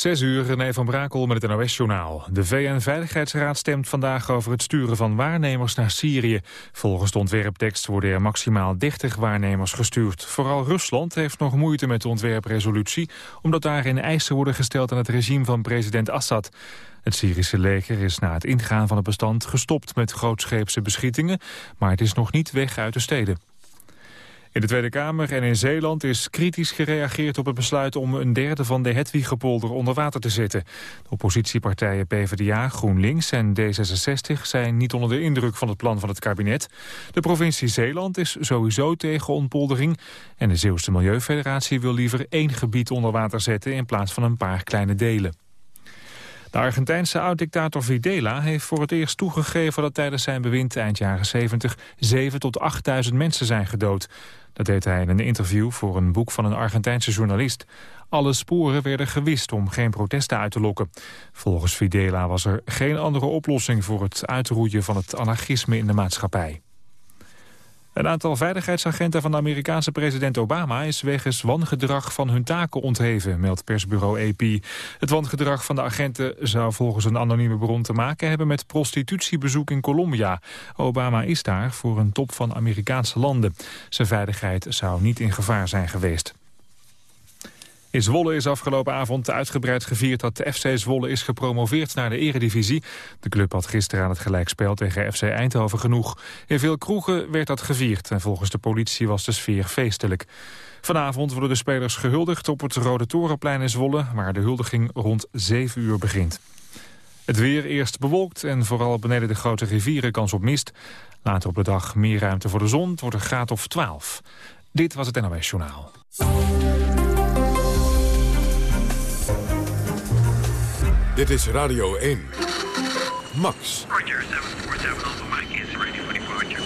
Zes uur, René van Brakel met het NOS-journaal. De VN-veiligheidsraad stemt vandaag over het sturen van waarnemers naar Syrië. Volgens de ontwerptekst worden er maximaal 30 waarnemers gestuurd. Vooral Rusland heeft nog moeite met de ontwerpresolutie... omdat daarin eisen worden gesteld aan het regime van president Assad. Het Syrische leger is na het ingaan van het bestand gestopt met grootscheepse beschietingen... maar het is nog niet weg uit de steden. In de Tweede Kamer en in Zeeland is kritisch gereageerd op het besluit om een derde van de Hedwigepolder onder water te zetten. De oppositiepartijen PvdA, GroenLinks en D66 zijn niet onder de indruk van het plan van het kabinet. De provincie Zeeland is sowieso tegen ontpoldering en de Zeeuwse Milieufederatie wil liever één gebied onder water zetten in plaats van een paar kleine delen. De Argentijnse oud-dictator Videla heeft voor het eerst toegegeven dat tijdens zijn bewind eind jaren 70 7 tot 8.000 mensen zijn gedood. Dat deed hij in een interview voor een boek van een Argentijnse journalist. Alle sporen werden gewist om geen protesten uit te lokken. Volgens Videla was er geen andere oplossing voor het uitroeien van het anarchisme in de maatschappij. Een aantal veiligheidsagenten van de Amerikaanse president Obama is wegens wangedrag van hun taken ontheven, meldt persbureau AP. Het wangedrag van de agenten zou volgens een anonieme bron te maken hebben met prostitutiebezoek in Colombia. Obama is daar voor een top van Amerikaanse landen. Zijn veiligheid zou niet in gevaar zijn geweest. In Zwolle is afgelopen avond uitgebreid gevierd dat de FC Zwolle is gepromoveerd naar de eredivisie. De club had gisteren aan het gelijkspel tegen FC Eindhoven genoeg. In veel kroegen werd dat gevierd en volgens de politie was de sfeer feestelijk. Vanavond worden de spelers gehuldigd op het Rode Torenplein in Zwolle... waar de huldiging rond 7 uur begint. Het weer eerst bewolkt en vooral beneden de grote rivieren kans op mist. Later op de dag meer ruimte voor de zon, het wordt een graad of 12. Dit was het NOS Journaal. Dit is Radio 1. Max. Roger, 747 Alpha Mike is ready for departure.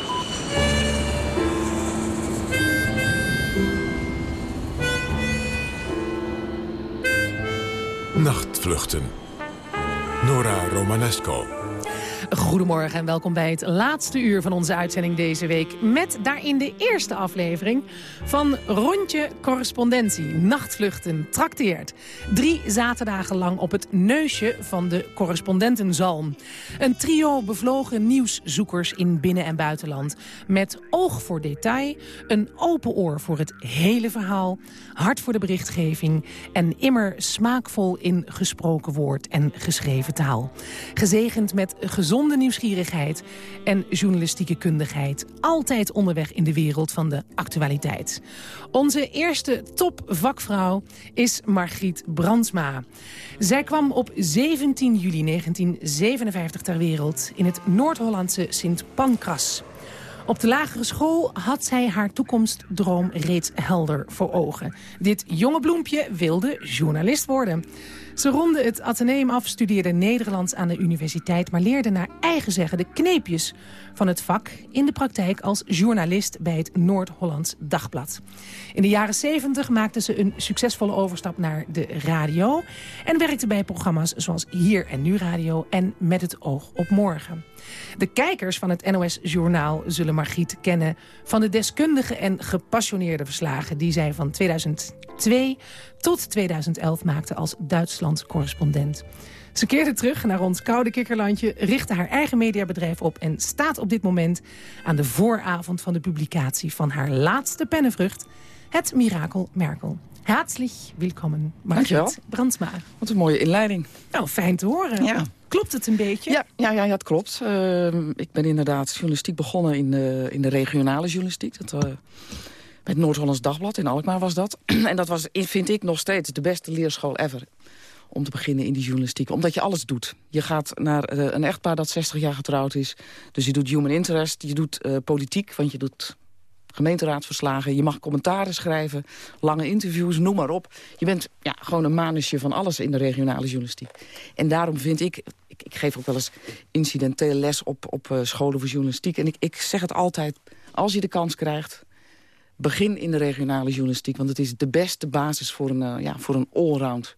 Nachtvluchten. Nora Romanesco. Goedemorgen en welkom bij het laatste uur van onze uitzending deze week. Met daarin de eerste aflevering van Rondje Correspondentie. Nachtvluchten trakteert. Drie zaterdagen lang op het neusje van de correspondentenzalm. Een trio bevlogen nieuwszoekers in binnen- en buitenland. Met oog voor detail, een open oor voor het hele verhaal... hart voor de berichtgeving en immer smaakvol in gesproken woord en geschreven taal. Gezegend met gezond gezonde nieuwsgierigheid en journalistieke kundigheid. Altijd onderweg in de wereld van de actualiteit. Onze eerste topvakvrouw is Margriet Brandsma. Zij kwam op 17 juli 1957 ter wereld in het Noord-Hollandse Sint Pancras. Op de lagere school had zij haar toekomstdroom reeds helder voor ogen. Dit jonge bloempje wilde journalist worden. Ze ronde het ateneum af, studeerde Nederlands aan de universiteit... maar leerde naar eigen zeggen de kneepjes van het vak... in de praktijk als journalist bij het Noord-Hollands Dagblad. In de jaren 70 maakte ze een succesvolle overstap naar de radio... en werkte bij programma's zoals Hier en Nu Radio en Met het oog op morgen. De kijkers van het NOS-journaal zullen Margriet kennen... van de deskundige en gepassioneerde verslagen... die zij van 2002 tot 2011 maakte als Duitsland-correspondent. Ze keerde terug naar ons koude kikkerlandje, richtte haar eigen mediabedrijf op... en staat op dit moment aan de vooravond van de publicatie van haar laatste pennenvrucht... het Mirakel Merkel. Herzlich willkommen, Margriet Brandsma. Wat een mooie inleiding. Nou, fijn te horen. Ja. Klopt het een beetje? Ja, ja, ja, het klopt. Uh, ik ben inderdaad journalistiek begonnen in de, in de regionale journalistiek. Dat, uh, het Noord-Hollands Dagblad in Alkmaar was dat. en dat was, vind ik, nog steeds de beste leerschool ever om te beginnen in die journalistiek. Omdat je alles doet. Je gaat naar uh, een echtpaar dat 60 jaar getrouwd is. Dus je doet human interest, je doet politiek, want je doet gemeenteraadsverslagen. Je mag commentaren schrijven, lange interviews, noem maar op. Je bent ja, gewoon een manusje van alles in de regionale journalistiek. En daarom vind ik, ik, ik geef ook wel eens incidenteel les op, op uh, scholen voor journalistiek. En ik, ik zeg het altijd, als je de kans krijgt... begin in de regionale journalistiek. Want het is de beste basis voor een, uh, ja, voor een allround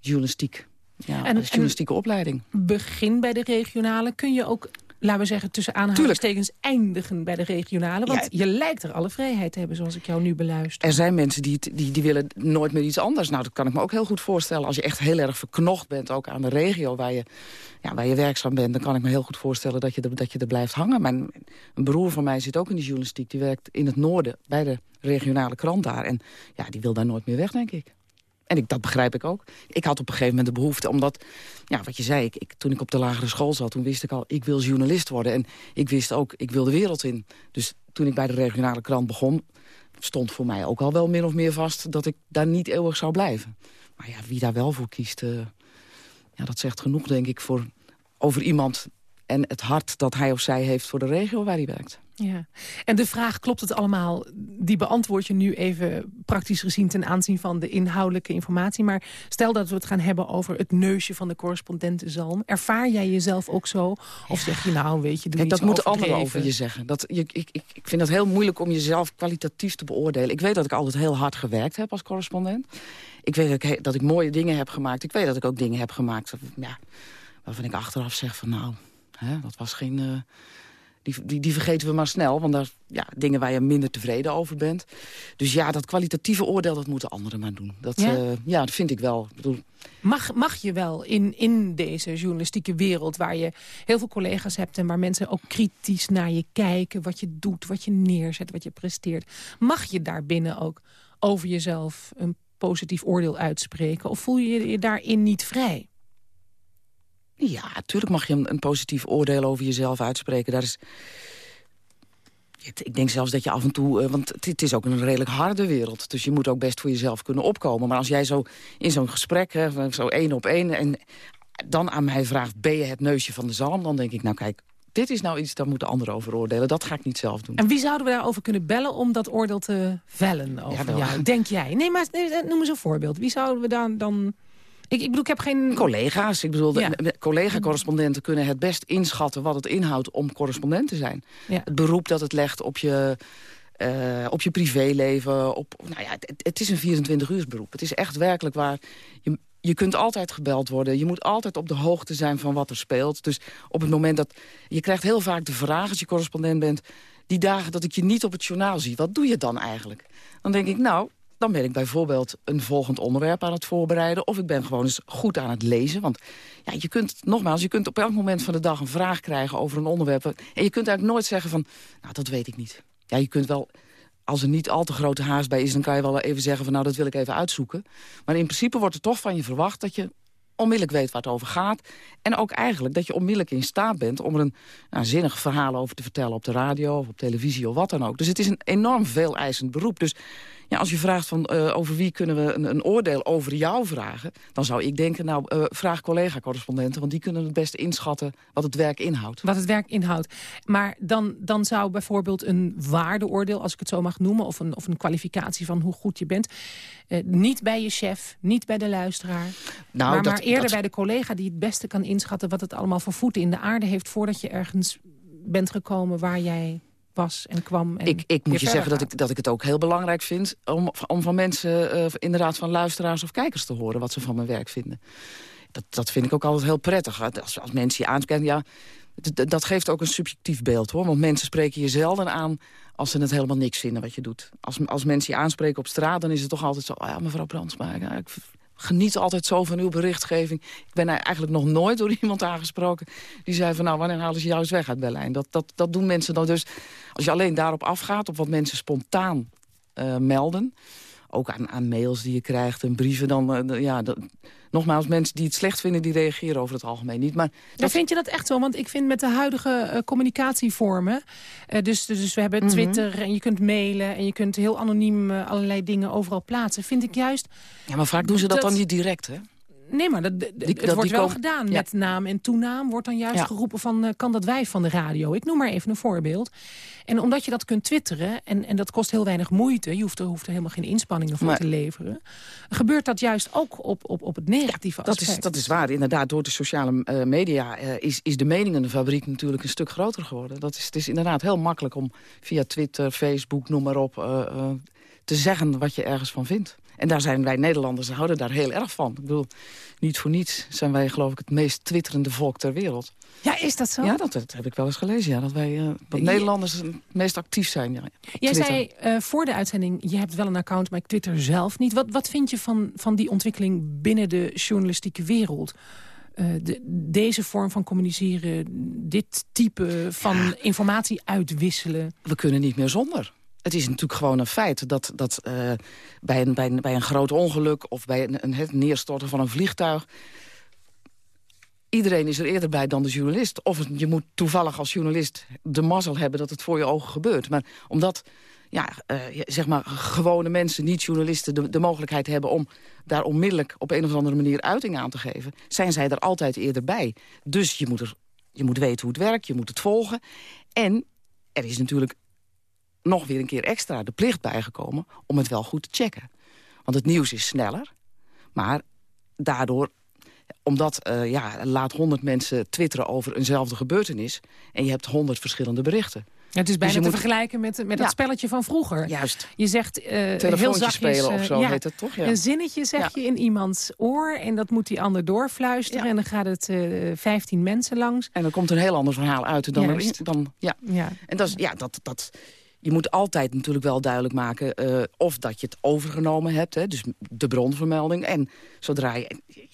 journalistiek. Ja, en, journalistieke en opleiding. Begin bij de regionale. Kun je ook laten we zeggen, tussen aanhalingstekens eindigen bij de regionale? Want je lijkt er alle vrijheid te hebben, zoals ik jou nu beluister. Er zijn mensen die, die, die willen nooit meer iets anders. Nou, dat kan ik me ook heel goed voorstellen. Als je echt heel erg verknocht bent, ook aan de regio waar je, ja, waar je werkzaam bent... dan kan ik me heel goed voorstellen dat je er, dat je er blijft hangen. Mijn, een broer van mij zit ook in de journalistiek. Die werkt in het noorden bij de regionale krant daar. En ja, die wil daar nooit meer weg, denk ik. En ik, dat begrijp ik ook. Ik had op een gegeven moment de behoefte, omdat... Ja, wat je zei, ik, ik, toen ik op de lagere school zat... toen wist ik al, ik wil journalist worden. En ik wist ook, ik wil de wereld in. Dus toen ik bij de regionale krant begon... stond voor mij ook al wel min of meer vast... dat ik daar niet eeuwig zou blijven. Maar ja, wie daar wel voor kiest... Uh, ja, dat zegt genoeg, denk ik, voor, over iemand... en het hart dat hij of zij heeft voor de regio waar hij werkt. Ja. En de vraag, klopt het allemaal, die beantwoord je nu even praktisch gezien... ten aanzien van de inhoudelijke informatie. Maar stel dat we het gaan hebben over het neusje van de correspondentenzalm. Ervaar jij jezelf ook zo? Of zeg je nou, weet je, doe Kijk, Dat moeten anderen over je zeggen. Dat, je, ik, ik, ik vind het heel moeilijk om jezelf kwalitatief te beoordelen. Ik weet dat ik altijd heel hard gewerkt heb als correspondent. Ik weet dat ik, dat ik mooie dingen heb gemaakt. Ik weet dat ik ook dingen heb gemaakt ja, waarvan ik achteraf zeg van nou, hè, dat was geen... Uh, die, die, die, vergeten we maar snel. Want dat ja, dingen waar je minder tevreden over bent. Dus ja, dat kwalitatieve oordeel, dat moeten anderen maar doen. Dat, ja? Eh, ja dat vind ik wel. Ik bedoel... mag, mag je wel in, in deze journalistieke wereld... waar je heel veel collega's hebt... en waar mensen ook kritisch naar je kijken... wat je doet, wat je neerzet, wat je presteert... mag je daarbinnen ook over jezelf een positief oordeel uitspreken? Of voel je je daarin niet vrij? Ja, natuurlijk mag je een, een, positief oordeel over jezelf uitspreken. Daar is... Ik denk zelfs dat je af en toe... Eh, want het is ook een redelijk harde wereld. Dus je moet ook best voor jezelf kunnen opkomen. Maar als jij zo in zo'n gesprek, hè, zo één op één... en dan aan mij vraagt, ben je het neusje van de zalm? Dan denk ik, nou kijk, dit is nou iets, daar moeten anderen over oordelen. Dat ga ik niet zelf doen. En wie zouden we daarover kunnen bellen om dat oordeel te vellen over ja, jou? Denk jij? Nee, maar noem eens een voorbeeld. Wie zouden we dan... dan ik, ik bedoel, ik heb geen... Collega's. Ik bedoel, collega-correspondenten kunnen het best inschatten... wat het inhoudt om correspondent te zijn. Het beroep dat het legt op je... Uh, op je privéleven. Op, nou ja, het, het is een 24-uurs beroep. Het is echt werkelijk waar. Je, je kunt altijd gebeld worden. Je moet altijd op de hoogte zijn van wat er speelt. Dus op het moment dat... Je krijgt heel vaak de vraag als je correspondent bent... die dagen dat ik je niet op het journaal zie, wat doe je dan eigenlijk? Dan denk ik, nou, dan ben ik bijvoorbeeld een volgend onderwerp aan het voorbereiden. Of ik ben gewoon eens goed aan het lezen. Want ja, je kunt, nogmaals, je kunt op elk moment van de dag een vraag krijgen over een onderwerp. En je kunt eigenlijk nooit zeggen van, nou, dat weet ik niet. Ja, je kunt wel, als er niet al te grote haast bij is... dan kan je wel even zeggen van, nou, dat wil ik even uitzoeken. Maar in principe wordt er toch van je verwacht dat je onmiddellijk weet waar het over gaat. En ook eigenlijk dat je onmiddellijk in staat bent... om er een nou, zinnig verhaal over te vertellen op de radio of op televisie of wat dan ook. Dus het is een enorm veel eisend beroep. Dus ja, als je vraagt van, uh, over wie kunnen we een, een, oordeel over jou vragen... dan zou ik denken, nou, uh, vraag collega-correspondenten... want die kunnen het beste inschatten wat het werk inhoudt. Wat het werk inhoudt. Maar dan, dan zou bijvoorbeeld een waardeoordeel, als ik het zo mag noemen... of een, of een kwalificatie van hoe goed je bent... Uh, niet bij je chef, niet bij de luisteraar... Nou, maar, dat, maar eerder bij de collega die het beste kan inschatten... wat het allemaal voor voeten in de aarde heeft... voordat je ergens bent gekomen waar jij was en kwam. En ik ik moet je zeggen dat ik, dat ik het ook heel belangrijk vind... om, om van mensen, uh, inderdaad van luisteraars of kijkers te horen... wat ze van mijn werk vinden. Dat, dat vind ik ook altijd heel prettig. Als, als mensen je aanspreken, ja, dat geeft ook een subjectief beeld. hoor. Want mensen spreken je zelden aan als ze het helemaal niks vinden wat je doet. Als, als mensen je aanspreken op straat, dan is het toch altijd zo... Oh ja, mevrouw Brandsma, ik geniet altijd zo van uw berichtgeving. Ik ben eigenlijk nog nooit door iemand aangesproken... die zei van nou, wanneer halen ze jou eens weg uit Berlijn? Dat, dat, dat doen mensen dan dus. Als je alleen daarop afgaat, op wat mensen spontaan uh, melden... ook aan, aan mails die je krijgt en brieven... dan uh, ja, dat, nogmaals, mensen die het slecht vinden, die reageren over het algemeen niet. Maar dat... Vind je dat echt zo? Want ik vind met de huidige uh, communicatievormen... Uh, dus, dus we hebben mhm. Twitter en je kunt mailen... en je kunt heel anoniem uh, allerlei dingen overal plaatsen. Vind ik juist... Ja, maar vaak doen ze dat, dat dan niet direct, hè? Nee, maar dat, het wordt wel gedaan. Met naam en toenaam wordt dan juist geroepen van... Uh, kan dat wij van de radio? Ik noem maar even een voorbeeld. En omdat je dat kunt twitteren, en, en dat kost heel weinig moeite... je hoeft er, hoeft er helemaal geen inspanningen voor te leveren... gebeurt dat juist ook op, op, op het negatieve dat aspect. Is, dat is waar. Inderdaad, door de sociale uh, media uh, is, is de meningenfabriek natuurlijk een stuk groter geworden. Dat is, het is inderdaad heel makkelijk om via Twitter, Facebook, noem maar op... te zeggen wat je ergens van vindt. En daar zijn wij Nederlanders, houden daar heel erg van. Ik bedoel, niet voor niets zijn wij geloof ik het meest twitterende volk ter wereld. Ja, is dat zo? Ja, dat, dat heb ik wel eens gelezen. Ja, dat wij uh, dat Nederlanders het meest actief zijn. Ja, Jij zei uh, voor de uitzending, je hebt wel een account, maar ik twitter zelf niet. Wat, wat vind je van, van die ontwikkeling binnen de journalistieke wereld? Uh, de, deze vorm van communiceren, dit type van ja. informatie uitwisselen? We kunnen niet meer zonder. Het is natuurlijk gewoon een feit dat, dat uh, bij, een, bij, een, bij een groot ongeluk... of bij een, het neerstorten van een vliegtuig... iedereen is er eerder bij dan de journalist. Of je moet toevallig als journalist de mazzel hebben... dat het voor je ogen gebeurt. Maar omdat ja, uh, zeg maar gewone mensen, niet-journalisten... De, de mogelijkheid hebben om daar onmiddellijk op een of andere manier uiting aan te geven... zijn zij er altijd eerder bij. Dus je moet, er, je moet weten hoe het werkt, je moet het volgen. En er is natuurlijk nog weer een keer extra de plicht bijgekomen... om het wel goed te checken. Want het nieuws is sneller, maar daardoor omdat, uh, ja, laat honderd mensen twitteren over eenzelfde gebeurtenis... en je hebt honderd verschillende berichten. Ja, het is bijna dus te moet... vergelijken met, met ja. dat spelletje van vroeger. Juist. Je zegt uh, heel zachtjes, spelen of zo uh, heet het toch? Ja. Een zinnetje zeg je in iemands oor en dat moet die ander doorfluisteren. En dan gaat het vijftien mensen langs. En dan komt een heel ander verhaal uit dan... Er, dan ja. Ja. En dat is, ja, dat, dat, je moet altijd natuurlijk wel duidelijk maken... Uh, of dat je het overgenomen hebt, hè, dus de bronvermelding. En zodra je,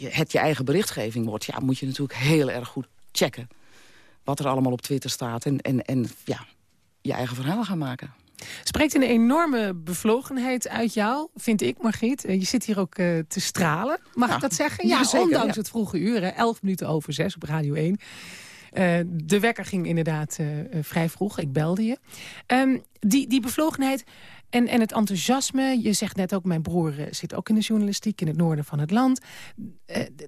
het je eigen berichtgeving wordt... Ja, moet je natuurlijk heel erg goed checken wat er allemaal op Twitter staat. En, en, en ja, je eigen verhaal gaan maken. Spreekt een enorme bevlogenheid uit jou, vind ik, Margriet. Je zit hier ook uh, te stralen, mag ja. ik dat zeggen? Ja, ja zeker, ondanks ja. het vroege uur, hè, 11 minuten over 6 op Radio 1. Uh, de wekker ging inderdaad uh, vrij vroeg. Ik belde je. Um, die, die bevlogenheid en, en het enthousiasme. Je zegt net ook, mijn broer zit ook in de journalistiek... in het noorden van het land.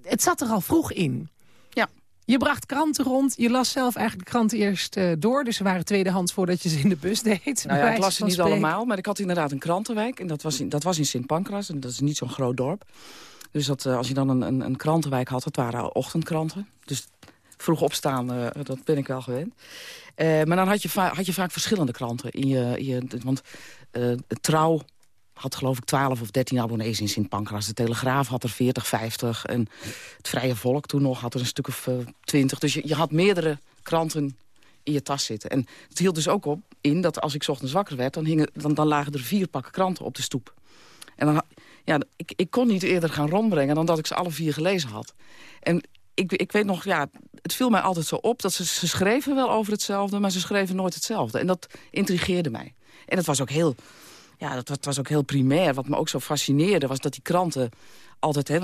het zat er al vroeg in. Ja. Je bracht kranten rond. Je las zelf eigenlijk de kranten eerst door. Dus ze waren tweedehands voordat je ze in de bus deed. Nou ja, ik las ze niet spreken. allemaal. Maar ik had inderdaad een krantenwijk. En dat was in, dat was in Sint Pancras. En dat is niet zo'n groot dorp. Dus dat, als je dan een, een, een krantenwijk had, dat waren ochtendkranten. Dus vroeg opstaan, uh, dat ben ik wel gewend. Uh, maar dan had je, had je vaak verschillende kranten. In je, je, want uh, Trouw had geloof ik 12 of 13 abonnees in Sint Pancras. De Telegraaf had er 40, 50. En het Vrije Volk toen nog had er een stuk of 20. Dus je, je had meerdere kranten in je tas zitten. En het hield dus ook op in dat als ik ochtends wakker werd... dan, hingen, dan, lagen er vier pakken kranten op de stoep. En ja, ik, ik kon niet eerder gaan rondbrengen dan dat ik ze alle vier gelezen had. En ik, ik weet nog, ja, het viel mij altijd zo op... dat ze, schreven wel over hetzelfde, maar ze schreven nooit hetzelfde. En dat intrigeerde mij. En het was ook heel, ja, dat, dat was ook heel primair. Wat me ook zo fascineerde, was dat die kranten altijd... Hè,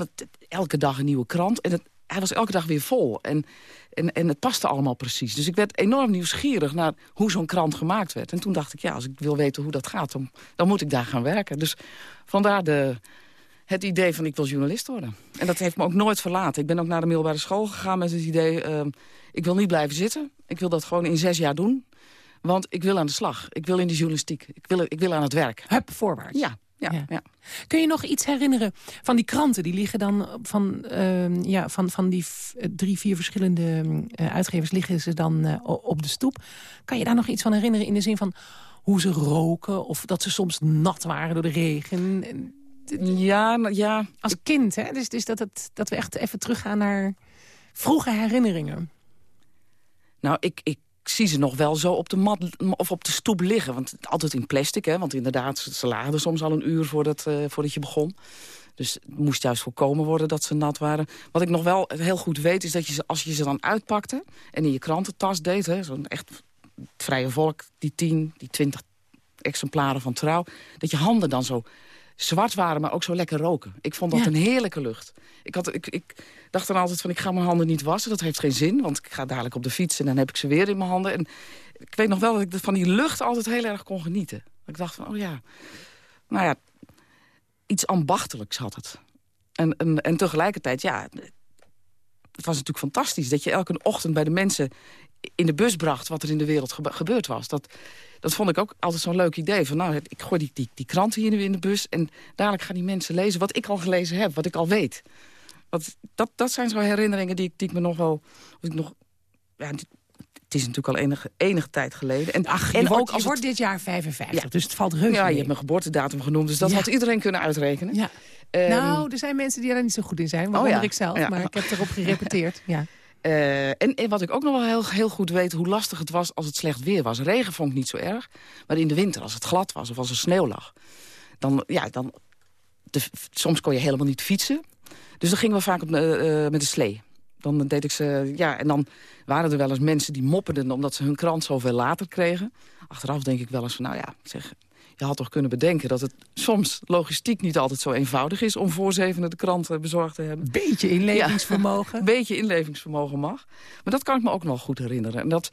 elke dag een nieuwe krant. En het, hij was elke dag weer vol. En, en, en het paste allemaal precies. Dus ik werd enorm nieuwsgierig naar hoe zo'n krant gemaakt werd. En toen dacht ik, ja, als ik wil weten hoe dat gaat... dan, dan moet ik daar gaan werken. Dus vandaar de, het idee van ik wil journalist worden. En dat heeft me ook nooit verlaten. Ik ben ook naar de middelbare school gegaan met het idee... Uh, ik wil niet blijven zitten. Ik wil dat gewoon in zes jaar doen. Want ik wil aan de slag. Ik wil in de journalistiek. Ik wil, ik wil aan het werk. Hup, voorwaarts. Ja. Ja, ja. ja. Kun je nog iets herinneren van die kranten? Die liggen dan van, uh, ja, van, van die drie, vier verschillende uh, uitgevers liggen ze dan uh, op de stoep. Kan je daar nog iets van herinneren in de zin van hoe ze roken? Of dat ze soms nat waren door de regen? Ja, ja. Als kind, hè? Dus, dus dat, het, dat we echt even teruggaan naar vroege herinneringen. Nou, ik, ik zie ze nog wel zo op de mat of op de stoep liggen. Want altijd in plastic, hè. Want inderdaad, ze lagen soms al een uur voordat, uh, voordat je begon. Dus het moest juist voorkomen worden dat ze nat waren. Wat ik nog wel heel goed weet, is dat je ze, als je ze dan uitpakte... en in je krantentas deed, zo'n echt vrije volk, die tien, die twintig exemplaren van trouw... dat je handen dan zo zwart waren, maar ook zo lekker roken. Ik vond dat ja. een heerlijke lucht. Ik, had, ik, ik dacht dan altijd van, ik ga mijn handen niet wassen. Dat heeft geen zin, want ik ga dadelijk op de fiets... en dan heb ik ze weer in mijn handen. En ik weet nog wel dat ik van die lucht altijd heel erg kon genieten. Ik dacht van, oh ja, nou ja, iets ambachtelijks had het. En, en, en tegelijkertijd, ja, het was natuurlijk fantastisch... dat je elke ochtend bij de mensen in de bus bracht wat er in de wereld gebe gebeurd was. Dat, dat vond ik ook altijd zo'n leuk idee. Van, nou, ik gooi die, die, die krant hier nu in de bus... en dadelijk gaan die mensen lezen wat ik al gelezen heb, wat ik al weet. Wat, dat, dat zijn zo herinneringen die, die ik me nog wel... Ik nog, ja, het is natuurlijk al enige, enige tijd geleden. En, Ach, je, en wordt, ook als je het- wordt dit jaar 55, Ja. dus het valt reuze Ja, je hebt mijn geboortedatum genoemd, dus dat Ja. had iedereen kunnen uitrekenen. Ja. Ehm, nou, er zijn mensen die daar niet zo goed in zijn, waaronder ja. ik zelf. Ja. Maar ik heb erop gerepeteerd. Ja. Eh, en, wat ik ook nog wel heel, heel goed weet, hoe lastig het was als het slecht weer was. Regen vond ik niet zo erg, maar in de winter, als het glad was of als er sneeuw lag... dan, ja, dan soms kon je helemaal niet fietsen. Dus dan gingen we vaak op, eh, eh, met de slee. Dan deed ik ze, ja, en dan waren er wel eens mensen die mopperden... omdat ze hun krant zoveel later kregen. Achteraf denk ik wel eens van, nou ja, zeg, je had toch kunnen bedenken... dat het soms logistiek niet altijd zo eenvoudig is... om voor zevenen de krant eh, bezorgd te hebben. Beetje inlevingsvermogen. Een beetje inlevingsvermogen mag. Maar dat kan ik me ook nog goed herinneren. En dat,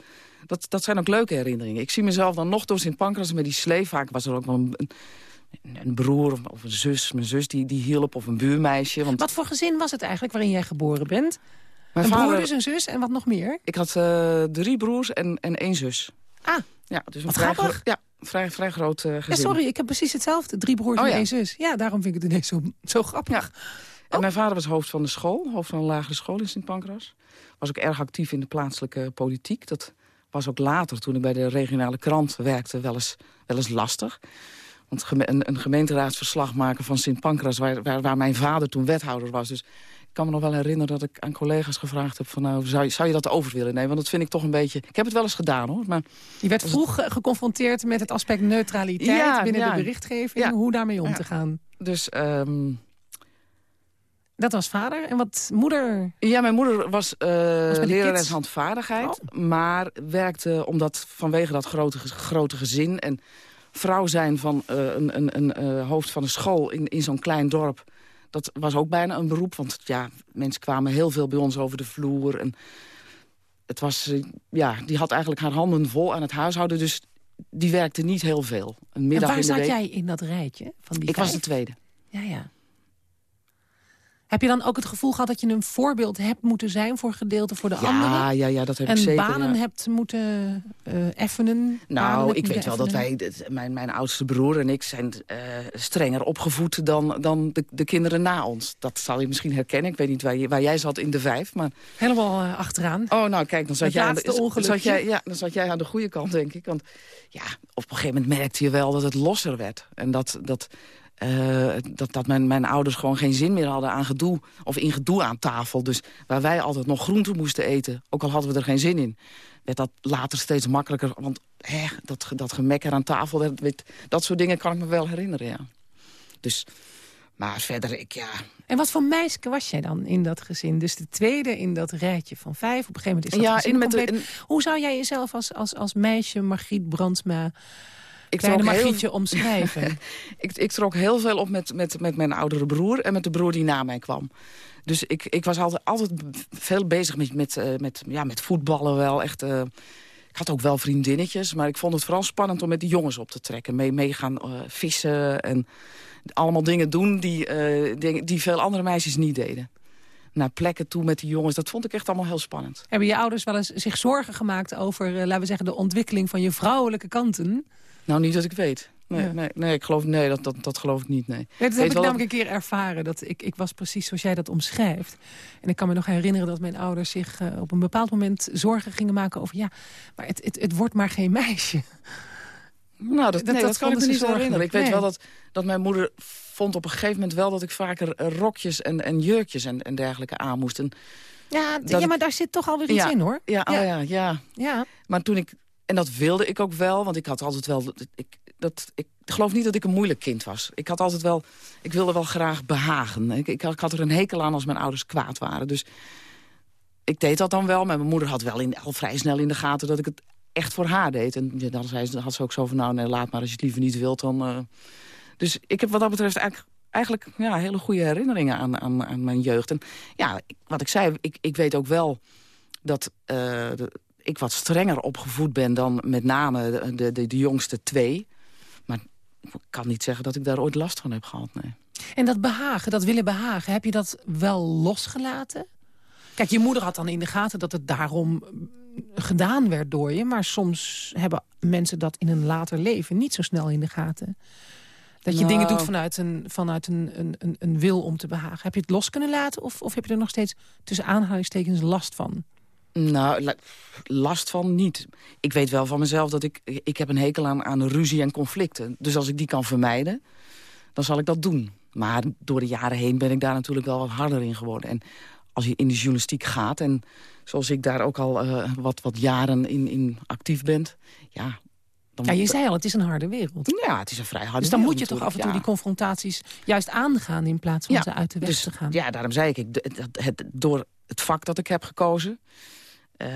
dat, dat zijn ook leuke herinneringen. Ik zie mezelf dan nog door Sint Pancras met die slee. Vaak was er ook wel een, een, broer of, of een zus. Mijn zus die, die hielp of een buurmeisje. Want Wat voor gezin was het eigenlijk waarin jij geboren bent? mijn een broer dus, een zus en wat nog meer? Ik had eh, drie broers en, en één zus. Ah, Ja, dus een Wat vrij, grappig. ja, vrij, vrij groot ja, gezin. sorry, ik heb precies hetzelfde. Drie broers Oh, en ja. één zus. Ja, daarom vind ik het ineens zo, zo grappig. Ja. En mijn vader was hoofd van de school, hoofd van een lagere school in Sint Pancras. Was ook erg actief in de plaatselijke politiek. Dat was ook later, toen ik bij de regionale krant werkte, wel eens, wel eens lastig. Want een, een gemeenteraadsverslag maken van Sint Pancras... Waar, waar, waar mijn vader toen wethouder was. Dus kan me nog wel herinneren dat ik aan collega's gevraagd heb... van nou, zou, je- zou je dat over willen nemen? Want dat vind ik toch een beetje... Ik heb het wel eens gedaan, hoor. Maar Je werd vroeg eh, geconfronteerd met het aspect neutraliteit Ja, binnen ja. de berichtgeving. Ja. Hoe daarmee om te gaan. dus... ehm, Dat was vader. En wat moeder? Ja, mijn moeder was, eh de lerares handvaardigheid. Maar werkte omdat vanwege dat grote, grote gezin... en vrouw zijn van eh, een, een, een hoofd van een school in, in zo'n klein dorp... dat was ook bijna een beroep. Want ja, mensen kwamen heel veel bij ons over de vloer. En het was, eh, ja, die had eigenlijk haar handen vol aan het huishouden. Dus die werkte niet heel veel. Een En middag waar in de zat week. jij in dat rijtje? Van die Ik was de tweede. Ja, ja. Heb je dan ook het gevoel gehad dat je een voorbeeld hebt moeten zijn... voor gedeelte voor de Ja, anderen? ja, ja, dat heb ik En zeker. banen ja. hebt moeten eh effenen? Banen Nou, ik weet wel dat wij, mijn, mijn oudste broer en ik zijn eh, strenger opgevoed dan, dan de, de kinderen na ons. Dat zal je misschien herkennen. Ik weet niet waar, je, waar jij zat in de vijf, maar... Helemaal eh, achteraan. Oh, nou kijk, dan zat, jij aan, laatste de, zat, jij, ja, dan zat jij aan de goede kant, denk ik. Want ja, op een gegeven moment merkte je wel dat het losser werd. En dat, dat, eh, dat, dat mijn, mijn ouders gewoon geen zin meer hadden aan gedoe. Of in gedoe aan tafel. Dus waar wij altijd nog groenten moesten eten, ook al hadden we er geen zin in... werd dat later steeds makkelijker. Want hè, dat, dat gemekker aan tafel, dat, weet- dat soort dingen kan ik me wel herinneren, ja. Dus, maar verder, ik, ja... En wat voor meisje was jij dan in dat gezin? Dus de tweede in dat rijtje van vijf. Op een gegeven moment is dat Ja, gezin in met de- Hoe zou jij jezelf als, als, als meisje Margriet Brandsma... Ik kleine trok heel- omschrijven? ik, ik trok heel veel op met, met, met mijn oudere broer en met de broer die na mij kwam. Dus ik, ik was altijd, altijd veel bezig met, met, eh, met, ja, met voetballen wel. Echt, eh, ik had ook wel vriendinnetjes, maar ik vond het vooral spannend om met die jongens op te trekken. Mee, mee gaan eh, vissen en allemaal dingen doen die, die veel andere meisjes niet deden. Naar plekken toe met die jongens, dat vond ik echt allemaal heel spannend. Hebben je ouders wel eens zich zorgen gemaakt over, laten we zeggen, de ontwikkeling van je vrouwelijke kanten? Nou, niet dat ik weet. Nee, Ja. nee, nee, ik geloof, nee dat, dat, dat geloof ik niet, nee. Nee, dat weet heb ik namelijk een keer ervaren. Dat ik, ik was precies zoals jij dat omschrijft. En ik kan me nog herinneren dat mijn ouders zich eh, op een bepaald moment zorgen gingen maken over... ja, maar het, het, het wordt maar geen meisje. Nou, dat, Dat- nee, dat dat, kan ik me niet herinneren. Ik weet wel dat, dat mijn moeder vond op een gegeven moment wel... dat ik vaker eh, rokjes en, en jurkjes en, en dergelijke aan moest. En, Ja, ja ik- maar daar zit toch alweer iets Ja. in, hoor. ja, Ja. Oh ja, ja. Ja. Maar toen ik... En dat wilde ik ook wel, want ik had altijd wel... Ik, dat, ik geloof niet dat ik een moeilijk kind was. Ik had altijd wel... Ik wilde wel graag behagen. Ik, ik, had- er een hekel aan als mijn ouders kwaad waren. Dus ik deed dat dan wel. Maar mijn moeder had wel in, al vrij snel in de gaten dat ik het echt voor haar deed. En dan zei ze, had ze ook zo van, nou nee, laat maar als je het liever niet wilt. Dan, eh. Dus ik heb wat dat betreft eigenlijk, eigenlijk ja, hele goede herinneringen aan, aan, aan mijn jeugd. En ja, wat ik zei, ik, ik weet ook wel dat eh, ik wat strenger opgevoed ben dan met name de, de, de, de jongste twee. Maar ik kan niet zeggen dat ik daar ooit last van heb gehad, nee. En dat behagen, dat willen behagen, heb je dat wel losgelaten? Kijk, je moeder had dan in de gaten dat het daarom gedaan werd door je. Maar soms hebben mensen dat in een later leven niet zo snel in de gaten. Dat je Nou. dingen doet vanuit, een, vanuit een, een, een, een wil om te behagen. Heb je het los kunnen laten of, of heb je er nog steeds tussen aanhalingstekens last van? Nou, la- last van niet. Ik weet wel van mezelf dat ik... Ik heb een hekel aan, aan ruzie en conflicten. Dus als ik die kan vermijden, dan zal ik dat doen. Maar door de jaren heen ben ik daar natuurlijk wel wat harder in geworden. En als je in de journalistiek gaat... en zoals ik daar ook al eh, wat, wat jaren in, in actief ben... ja, dan, Ja, je zei al, het is een harde wereld. ja, het is een vrij harde Dus dan wereld moet je toch af en toe die confrontaties juist aangaan... in plaats van Ja, ze uit de weg dus, te gaan. Ja, daarom zei ik, het, door het vak dat ik heb gekozen... eh,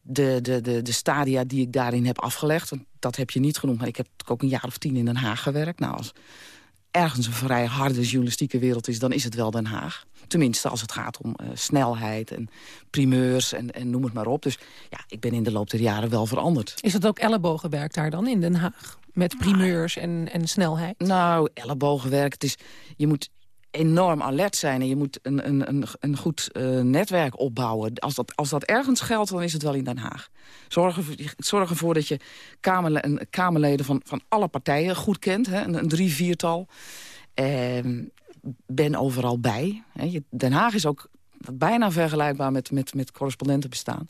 de, de, de, de stadia die ik daarin heb afgelegd... want dat heb je niet genoemd, maar ik heb ook een jaar of tien in Den Haag gewerkt. Nou, als ergens een vrij harde journalistieke wereld is... dan is het wel Den Haag. Tenminste, als het gaat om eh, snelheid en primeurs en, en noem het maar op. Dus ja, ik ben in de loop der jaren wel veranderd. Is het ook ellebogenwerk daar dan in Den Haag? Met primeurs en, en snelheid? Nou, ellebogenwerk. Het is, je moet enorm alert zijn en je moet een, een, een, een goed eh, netwerk opbouwen. Als dat, als dat ergens geldt, dan is het wel in Den Haag. Zorg, ervoor- dat je Kamerleden van, van alle partijen goed kent. Hè, een, een drie, viertal. Ehm, ben overal bij. Hè. Den Haag is ook bijna vergelijkbaar met, met, met correspondenten bestaan.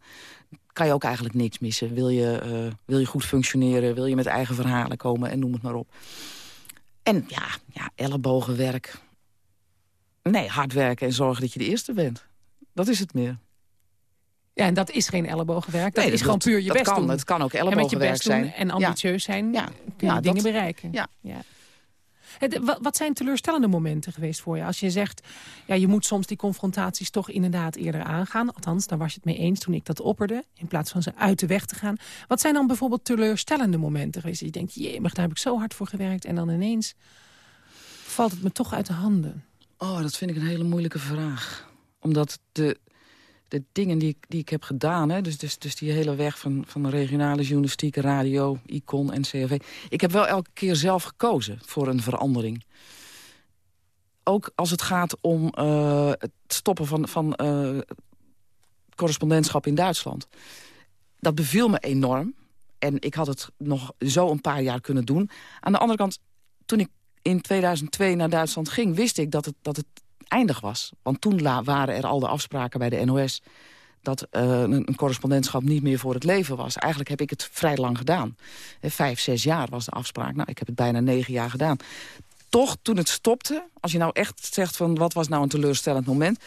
Kan je ook eigenlijk niks missen. Wil je, eh, wil je goed functioneren, wil je met eigen verhalen komen en noem het maar op. En ja, ja, ellebogenwerk. Nee, hard werken en zorgen dat je de eerste bent. Dat is het meer. Ja, en dat is geen ellebogenwerk. Dat Nee, is gewoon puur je dat best kan. doen. Het kan ook ellebogenwerk doen zijn. en ambitieus zijn, Ja. kun je Ja, dingen dat- bereiken. ja. Het, wa- wat zijn teleurstellende momenten geweest voor je? Als je zegt, ja, je moet soms die confrontaties toch inderdaad eerder aangaan. Althans, daar was je het mee eens toen ik dat opperde. In plaats van ze uit de weg te gaan. Wat zijn dan bijvoorbeeld teleurstellende momenten geweest? Dat je denkt, jee, maar daar heb ik zo hard voor gewerkt. En dan ineens valt het me toch uit de handen. Oh, dat vind ik een hele moeilijke vraag. Omdat de, de dingen die ik, die ik heb gedaan... Hè, dus, dus, dus die hele weg van, van regionale journalistiek, radio, icon en CRV... ik heb wel elke keer zelf gekozen voor een verandering. Ook als het gaat om eh, het stoppen van, van eh, correspondentschap in Duitsland. Dat beviel me enorm. En ik had het nog zo een paar jaar kunnen doen. Aan de andere kant, toen ik in 2002 naar Duitsland ging... wist ik dat het, dat het eindig was. Want toen waren er al de afspraken bij de NOS... dat eh, een, een correspondentschap niet meer voor het leven was. Eigenlijk heb ik het vrij lang gedaan. Eh, Vijf, zes jaar was de afspraak. Nou, ik heb het bijna negen jaar gedaan. Toch, toen het stopte, als je nou echt zegt van... wat was nou een teleurstellend moment...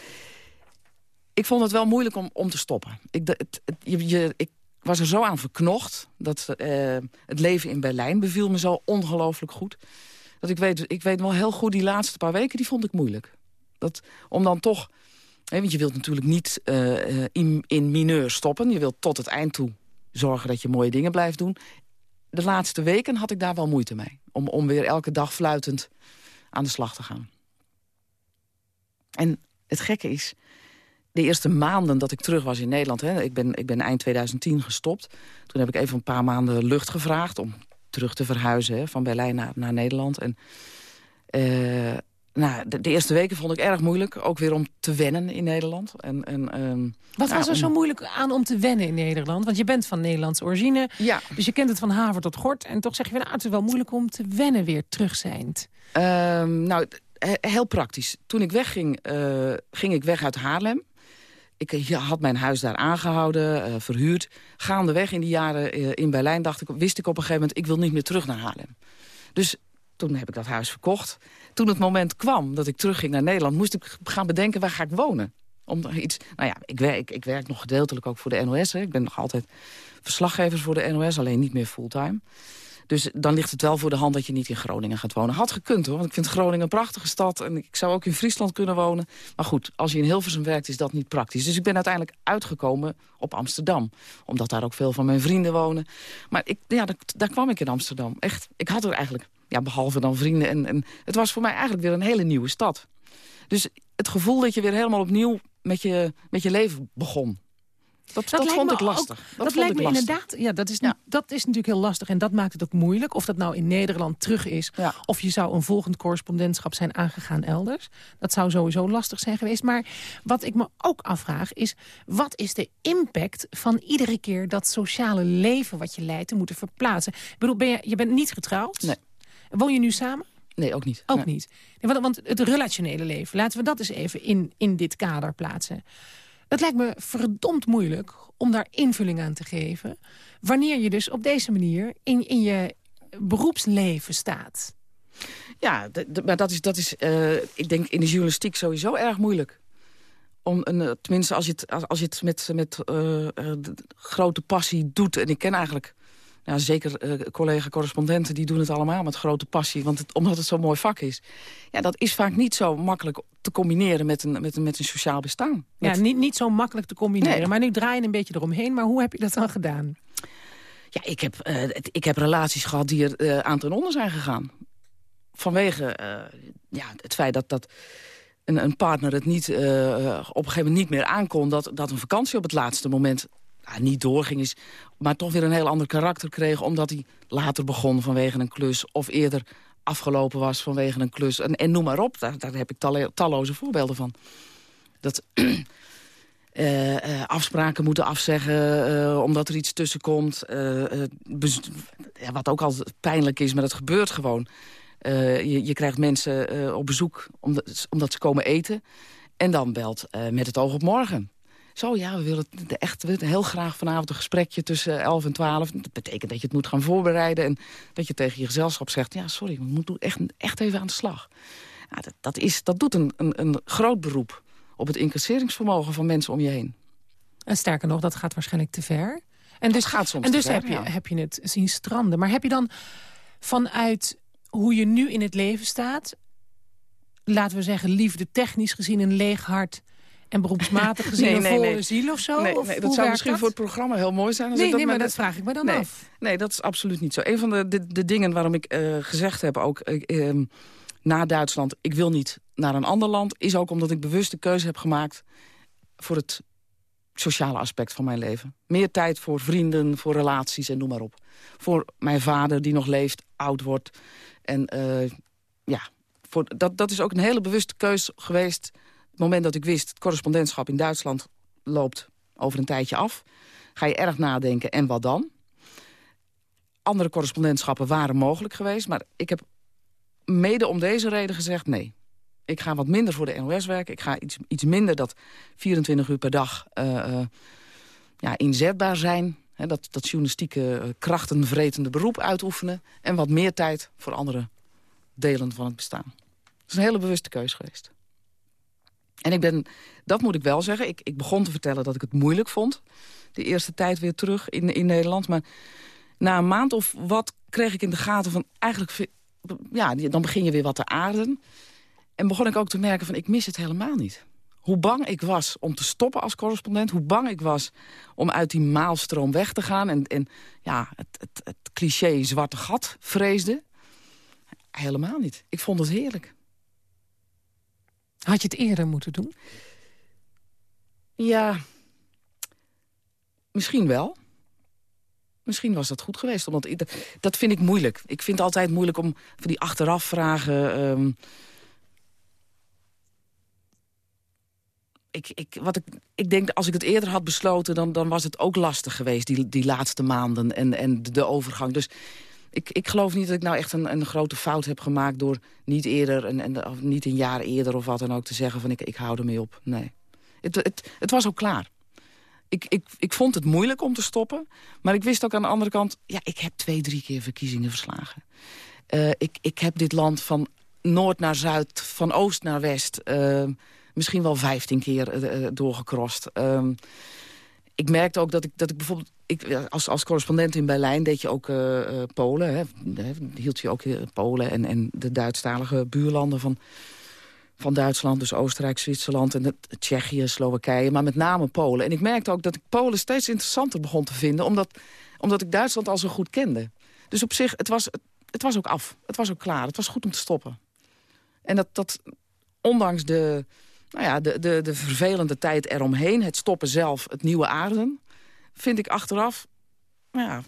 ik vond het wel moeilijk om, om te stoppen. Ik, het, je, ik was er zo aan verknocht... dat eh, het leven in Berlijn beviel me zo ongelooflijk goed... dat ik weet, ik weet wel heel goed, die laatste paar weken... die vond ik moeilijk. Dat, om dan toch... Hè, want je wilt natuurlijk niet eh, eh, in, in mineur stoppen. Je wilt tot het eind toe zorgen dat je mooie dingen blijft doen. De laatste weken had ik daar wel moeite mee. Om, om weer elke dag fluitend aan de slag te gaan. En het gekke is, de eerste maanden dat ik terug was in Nederland... Hè, ik, ben, ik ben eind 2010 gestopt. Toen heb ik even een paar maanden lucht gevraagd... om terug te verhuizen hè, van Berlijn naar, naar Nederland. En, eh, nou, de, de eerste weken vond ik erg moeilijk. Ook weer om te wennen in Nederland. En, en, ehm, Wat ja, was er om- zo moeilijk aan om te wennen in Nederland? Want je bent van Nederlandse origine, Ja, dus je kent het van haver tot gort. En toch zeg je, nou, het is wel moeilijk om te wennen weer terug zijnd. Ehm, nou, he- heel praktisch. Toen ik wegging, eh, ging ik weg uit Haarlem. Ik eh, had mijn huis daar aangehouden, eh, verhuurd. Gaandeweg in die jaren eh, in Berlijn dacht ik, wist ik op een gegeven moment... ik wil niet meer terug naar Haarlem. Dus toen heb ik dat huis verkocht. Toen het moment kwam dat ik terugging naar Nederland... moest ik gaan bedenken, waar ga ik wonen? Om iets, nou ja, ik werk, ik werk nog gedeeltelijk ook voor de NOS. Hè. Ik ben nog altijd verslaggever voor de NOS, alleen niet meer fulltime. Dus dan ligt het wel voor de hand dat je niet in Groningen gaat wonen. Had gekund hoor, want ik vind Groningen een prachtige stad... en ik zou ook in Friesland kunnen wonen. Maar goed, als je in Hilversum werkt is dat niet praktisch. Dus ik ben uiteindelijk uitgekomen op Amsterdam. Omdat daar ook veel van mijn vrienden wonen. Maar ik, ja, daar, daar kwam ik in Amsterdam. Echt, ik had er eigenlijk, ja, behalve dan vrienden... En, en het was voor mij eigenlijk weer een hele nieuwe stad. Dus het gevoel dat je weer helemaal opnieuw met je, met je leven begon... Dat, dat, vond ik lastig. ook- dat lijkt me lastig. inderdaad. Ja, dat is, Ja. dat is natuurlijk heel lastig. En dat maakt het ook moeilijk. Of dat nou in Nederland terug is. Ja. Of je zou een volgend correspondentschap zijn aangegaan elders. Dat zou sowieso lastig zijn geweest. Maar wat ik me ook afvraag is... wat is de impact van iedere keer dat sociale leven wat je leidt te moeten verplaatsen? Ik bedoel, ben je, je bent niet getrouwd? Nee. Woon je nu samen? Nee, ook niet. Ook Nee. niet. Nee, want, want het relationele leven, laten we dat eens even in, in dit kader plaatsen. Het lijkt me verdomd moeilijk om daar invulling aan te geven... wanneer je dus op deze manier in, in je beroepsleven staat. Ja, maar dat is, dat is uh, ik denk in de journalistiek sowieso erg moeilijk. Om een, eh, tenminste, als je het, als je het met, met uh, grote passie doet... en ik ken eigenlijk ja, zeker uh, collega-correspondenten... die doen het allemaal met grote passie, want het, omdat het zo'n mooi vak is. Ja, dat is vaak niet zo makkelijk te combineren met een, met een, met een sociaal bestaan. Ja, niet, niet zo makkelijk te combineren. Maar nu draai je een beetje eromheen. Maar hoe heb je dat dan gedaan? Ja, ik heb, uh, ik heb relaties gehad die er uh, aan ten onder zijn gegaan. Vanwege ja, het feit dat... dat een, een partner het niet, op een gegeven moment niet meer aankon... Dat, dat een vakantie op het laatste moment nou, niet doorging is, maar toch weer een heel ander karakter kreeg... omdat hij later begon vanwege een klus of eerder afgelopen was vanwege een klus. En, en noem maar op, daar, daar heb ik talloze voorbeelden van. Dat uh, uh, afspraken moeten afzeggen uh, omdat er iets tussenkomt. Ja, wat ook al pijnlijk is, maar dat gebeurt gewoon. Je, je, krijgt mensen op bezoek omdat, omdat, ze komen eten. En dan belt met het oog op morgen. Zo ja, we willen echt we heel graag vanavond een gesprekje tussen 11 en 12. Dat betekent dat je het moet gaan voorbereiden. En dat je tegen je gezelschap zegt... ja, sorry, we moeten echt, echt even aan de slag. Ja, dat, dat, is, dat doet een, een, een groot beroep op het incasseringsvermogen van mensen om je heen. En sterker nog, dat gaat waarschijnlijk te ver. En dus, gaat soms en dus ver, heb, je, heb je het zien stranden. Maar heb je dan vanuit hoe je nu in het leven staat... laten we zeggen, liefde technisch gezien een leeg hart en beroepsmatig gezien nee, nee, een volle ziel of zo? Nee, of dat zou misschien voor het programma heel mooi zijn. Als nee, dat nee, maar dat vraag ik me dan af. Nee, dat is absoluut niet zo. Een van de, de, de dingen waarom ik uh, gezegd heb, ook uh, na Duitsland... ik wil niet naar een ander land, is ook omdat ik bewust de keuze heb gemaakt... voor het sociale aspect van mijn leven. Meer tijd voor vrienden, voor relaties en noem maar op. Voor mijn vader die nog leeft, oud wordt. En uh, ja, voor, dat, dat is ook een hele bewuste keuze geweest moment dat ik wist... het correspondentschap in Duitsland loopt over een tijdje af... ga je erg nadenken, en wat dan? Andere correspondentschappen waren mogelijk geweest... maar ik heb mede om deze reden gezegd nee. Ik ga wat minder voor de NOS werken. Ik ga iets, iets minder dat 24 uur per dag uh, uh, ja, inzetbaar zijn. Dat, dat journalistieke uh, krachtenvretende beroep uitoefenen. En wat meer tijd voor andere delen van het bestaan. Dat is een hele bewuste keus geweest. En ik ben, dat moet ik wel zeggen, ik, ik begon te vertellen dat ik het moeilijk vond. De eerste tijd weer terug in, in Nederland. Maar na een maand of wat kreeg ik in de gaten van... eigenlijk, ja, dan begin je weer wat te aarden. En begon ik ook te merken van, ik mis het helemaal niet. Hoe bang ik was om te stoppen als correspondent. Hoe bang ik was om uit die maalstroom weg te gaan. En, en ja, het, het, het cliché zwarte gat vreesde. Helemaal niet. Ik vond het heerlijk. Had je het eerder moeten doen? Ja, misschien wel. Misschien was dat goed geweest. Omdat, dat vind ik moeilijk. Ik vind het altijd moeilijk om voor die achteraf vragen... Ehm, ik, ik, wat ik, ik denk, als ik het eerder had besloten... dan, dan was het ook lastig geweest, die, die laatste maanden en, en de overgang. Dus ik, ik geloof niet dat ik nou echt een, een grote fout heb gemaakt... door niet eerder, en, niet een jaar eerder of wat dan ook te zeggen... van ik, ik hou ermee op. Nee. Het, het, het was ook klaar. Ik, ik, ik vond het moeilijk om te stoppen. Maar ik wist ook aan de andere kant... ja, ik heb twee, drie keer verkiezingen verslagen. Uh, ik, ik heb dit land van noord naar zuid, van oost naar west... Uh, misschien wel vijftien keer uh, doorgekrost. Ehm, ik merkte ook dat ik, dat ik bijvoorbeeld... Ik, als, als correspondent in Berlijn deed je ook uh, uh, Polen. Hè, hield je ook Polen en, en de Duitsstalige buurlanden van, van Duitsland. Dus Oostenrijk, Zwitserland en Tsjechië, Slowakije. Maar met name Polen. En ik merkte ook dat ik Polen steeds interessanter begon te vinden. Omdat, omdat ik Duitsland al zo goed kende. Dus op zich, het was, het was ook af. Het was ook klaar. Het was goed om te stoppen. En dat, dat ondanks de nou ja, de, de, de vervelende tijd eromheen, het stoppen zelf, het nieuwe aarden... vind ik achteraf, nou ja,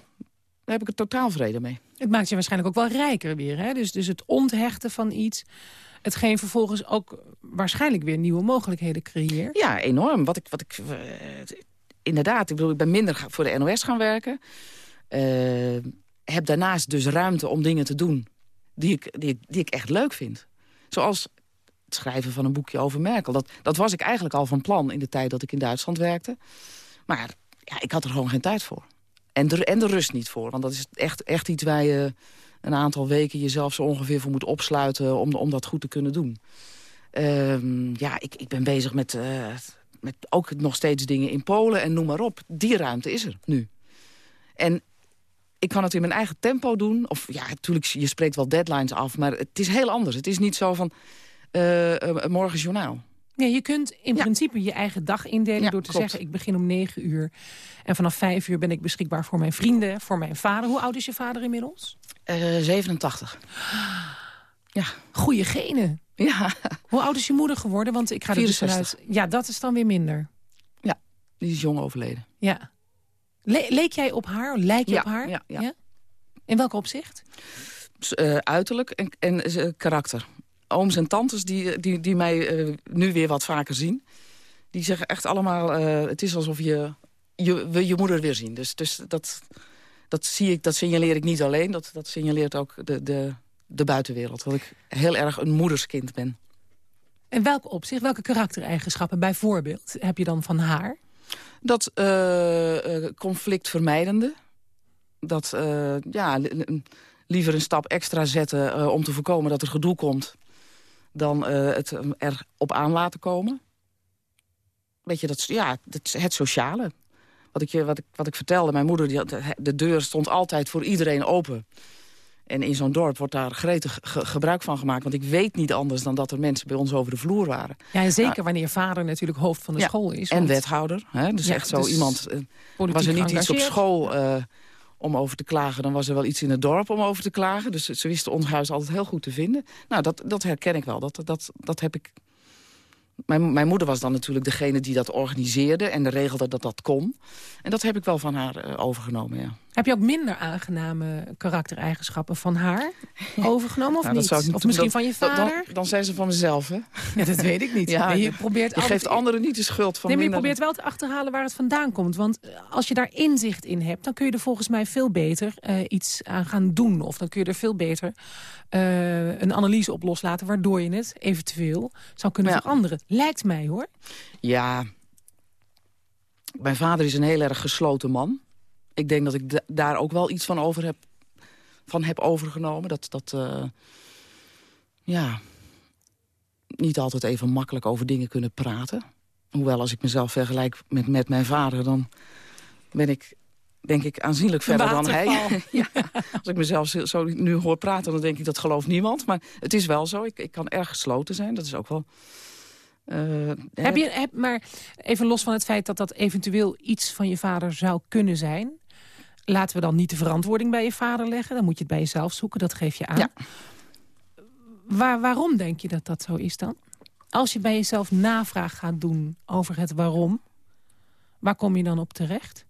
daar heb ik er totaal vrede mee. Het maakt je waarschijnlijk ook wel rijker weer. Hè? Dus, dus het onthechten van iets... hetgeen vervolgens ook waarschijnlijk weer nieuwe mogelijkheden creëert. Ja, enorm. Wat ik, wat ik, uh, inderdaad, ik bedoel, ik ben minder voor de NOS gaan werken. Uh, heb daarnaast dus ruimte om dingen te doen die ik, die, die ik echt leuk vind. Zoals schrijven van een boekje over Merkel. Dat, dat was ik eigenlijk al van plan in de tijd dat ik in Duitsland werkte. Maar ja, ik had er gewoon geen tijd voor. En de, en de rust niet voor. Want dat is echt, echt iets waar je een aantal weken jezelf zo ongeveer voor moet opsluiten... om, om dat goed te kunnen doen. Ehm, ja, ik, ik ben bezig met, uh, met ook nog steeds dingen in Polen en noem maar op. Die ruimte is er nu. En ik kan het in mijn eigen tempo doen. Of ja, natuurlijk, je spreekt wel deadlines af, maar het is heel anders. Het is niet zo van morgen journaal. Ja, je kunt in principe je eigen dag indelen door te zeggen... ik begin om negen uur en vanaf vijf uur ben ik beschikbaar voor mijn vrienden, voor mijn vader. Hoe oud is je vader inmiddels? Uh, 87. Ja. Goeie genen. Ja. Hoe oud is je moeder geworden? Want ik ga er dus vanuit... Ja, dat is dan weer minder. Ja, die is jong overleden. Ja. leek jij op haar? Lijk je ja, op haar? Ja, ja. In welk opzicht? Uh, uiterlijk en, en uh, karakter. Ooms en tantes die, die, die mij uh, nu weer wat vaker zien... die zeggen echt allemaal... het is alsof je, je je moeder weer zien. Dus, dus dat, dat, zie ik, dat signaleer ik niet alleen. Dat, dat signaleert ook de, de, de buitenwereld. Dat ik heel erg een moederskind ben. En welk opzicht, welke karaktereigenschappen bijvoorbeeld heb je dan van haar? Dat uh, conflictvermijdende. Dat uh, ja, liever een stap extra zetten uh, om te voorkomen dat er gedoe komt... dan het er op aan laten komen. Weet je, dat, ja, het, het sociale. Wat ik, je, wat, ik, wat ik vertelde, mijn moeder, die had, de deur stond altijd voor iedereen open. En in zo'n dorp wordt daar gretig gebruik van gemaakt. Want ik weet niet anders dan dat er mensen bij ons over de vloer waren. Ja, en zeker wanneer vader natuurlijk hoofd van de ja, school is. En want... wethouder. Hè? Dus Ja, echt zo dus iemand... Uh, was er niet iets op school uh, om over te klagen... dan was er wel iets in het dorp om over te klagen. Dus ze wisten ons huis altijd heel goed te vinden. Nou, dat, dat herken ik wel. Dat, dat, dat heb ik... Mijn, mijn moeder was dan natuurlijk degene die dat organiseerde... en regelde dat dat kon. En dat heb ik wel van haar uh, overgenomen, ja. Heb je ook minder aangename karaktereigenschappen van haar overgenomen of Nou, dat niet? Of misschien dat- van je vader? Dan, dan zijn ze van mezelf, hè? Ja, dat weet ik niet. Ja, Nee, je probeert Je altijd- geeft anderen niet de schuld van Nee, maar je probeert wel te achterhalen waar het vandaan komt. Want als je daar inzicht in hebt, dan kun je er volgens mij veel beter eh, iets aan gaan doen. Of dan kun je er veel beter eh, een analyse op loslaten... waardoor je het eventueel zou kunnen Ja. veranderen. Lijkt mij, hoor. Ja, mijn vader is een heel erg gesloten man. Ik denk dat ik da- daar ook wel iets van, over heb, van heb overgenomen. Dat, dat eh, ja, niet altijd even makkelijk over dingen kunnen praten. Hoewel, als ik mezelf vergelijk met, met mijn vader... dan ben ik, denk ik, aanzienlijk verder dan hij. ja, als ik mezelf zo- zo nu hoor praten, dan denk ik dat gelooft niemand. Maar het is wel zo. Ik, ik kan erg gesloten zijn. Dat is ook wel... eh, Heb je, heb, maar even los van het feit dat dat eventueel iets van je vader zou kunnen zijn... laten we dan niet de verantwoording bij je vader leggen. Dan moet je het bij jezelf zoeken, dat geef je aan. Ja. Waar, waarom denk je dat dat zo is dan? Als je bij jezelf navraag gaat doen over het waarom... waar kom je dan op terecht?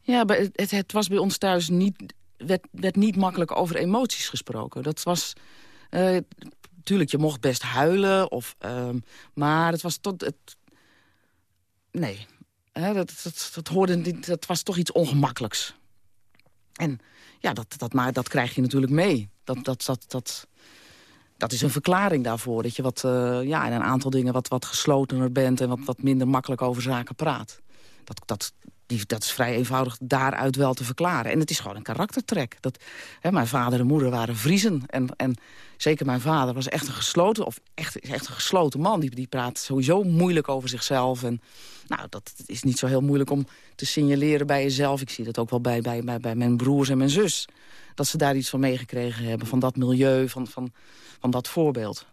Ja, het, het, was bij ons thuis niet, werd, werd niet makkelijk over emoties gesproken. Dat was... eh tuurlijk, je mocht best huilen, of, ehm, maar het was tot... Het, nee, Hè, dat, dat, dat, hoorde, dat was toch iets ongemakkelijks. En ja, dat, dat, maar dat krijg je natuurlijk mee. Dat, dat, dat, dat, dat is een verklaring daarvoor. Dat je wat, eh, ja, in een aantal dingen wat, wat geslotener bent... en wat, wat minder makkelijk over zaken praat. Dat, dat, die, dat is vrij eenvoudig daaruit wel te verklaren. En het is gewoon een karaktertrek. Dat, hè, mijn vader en moeder waren Vriezen. En, en zeker mijn vader was echt een gesloten, of echt, echt een gesloten man. Die, die praat sowieso moeilijk over zichzelf. En, nou, dat is niet zo heel moeilijk om te signaleren bij jezelf. Ik zie dat ook wel bij, bij, bij, bij mijn broers en mijn zus. Dat ze daar iets van meegekregen hebben. Van dat milieu, van, van, van dat voorbeeld.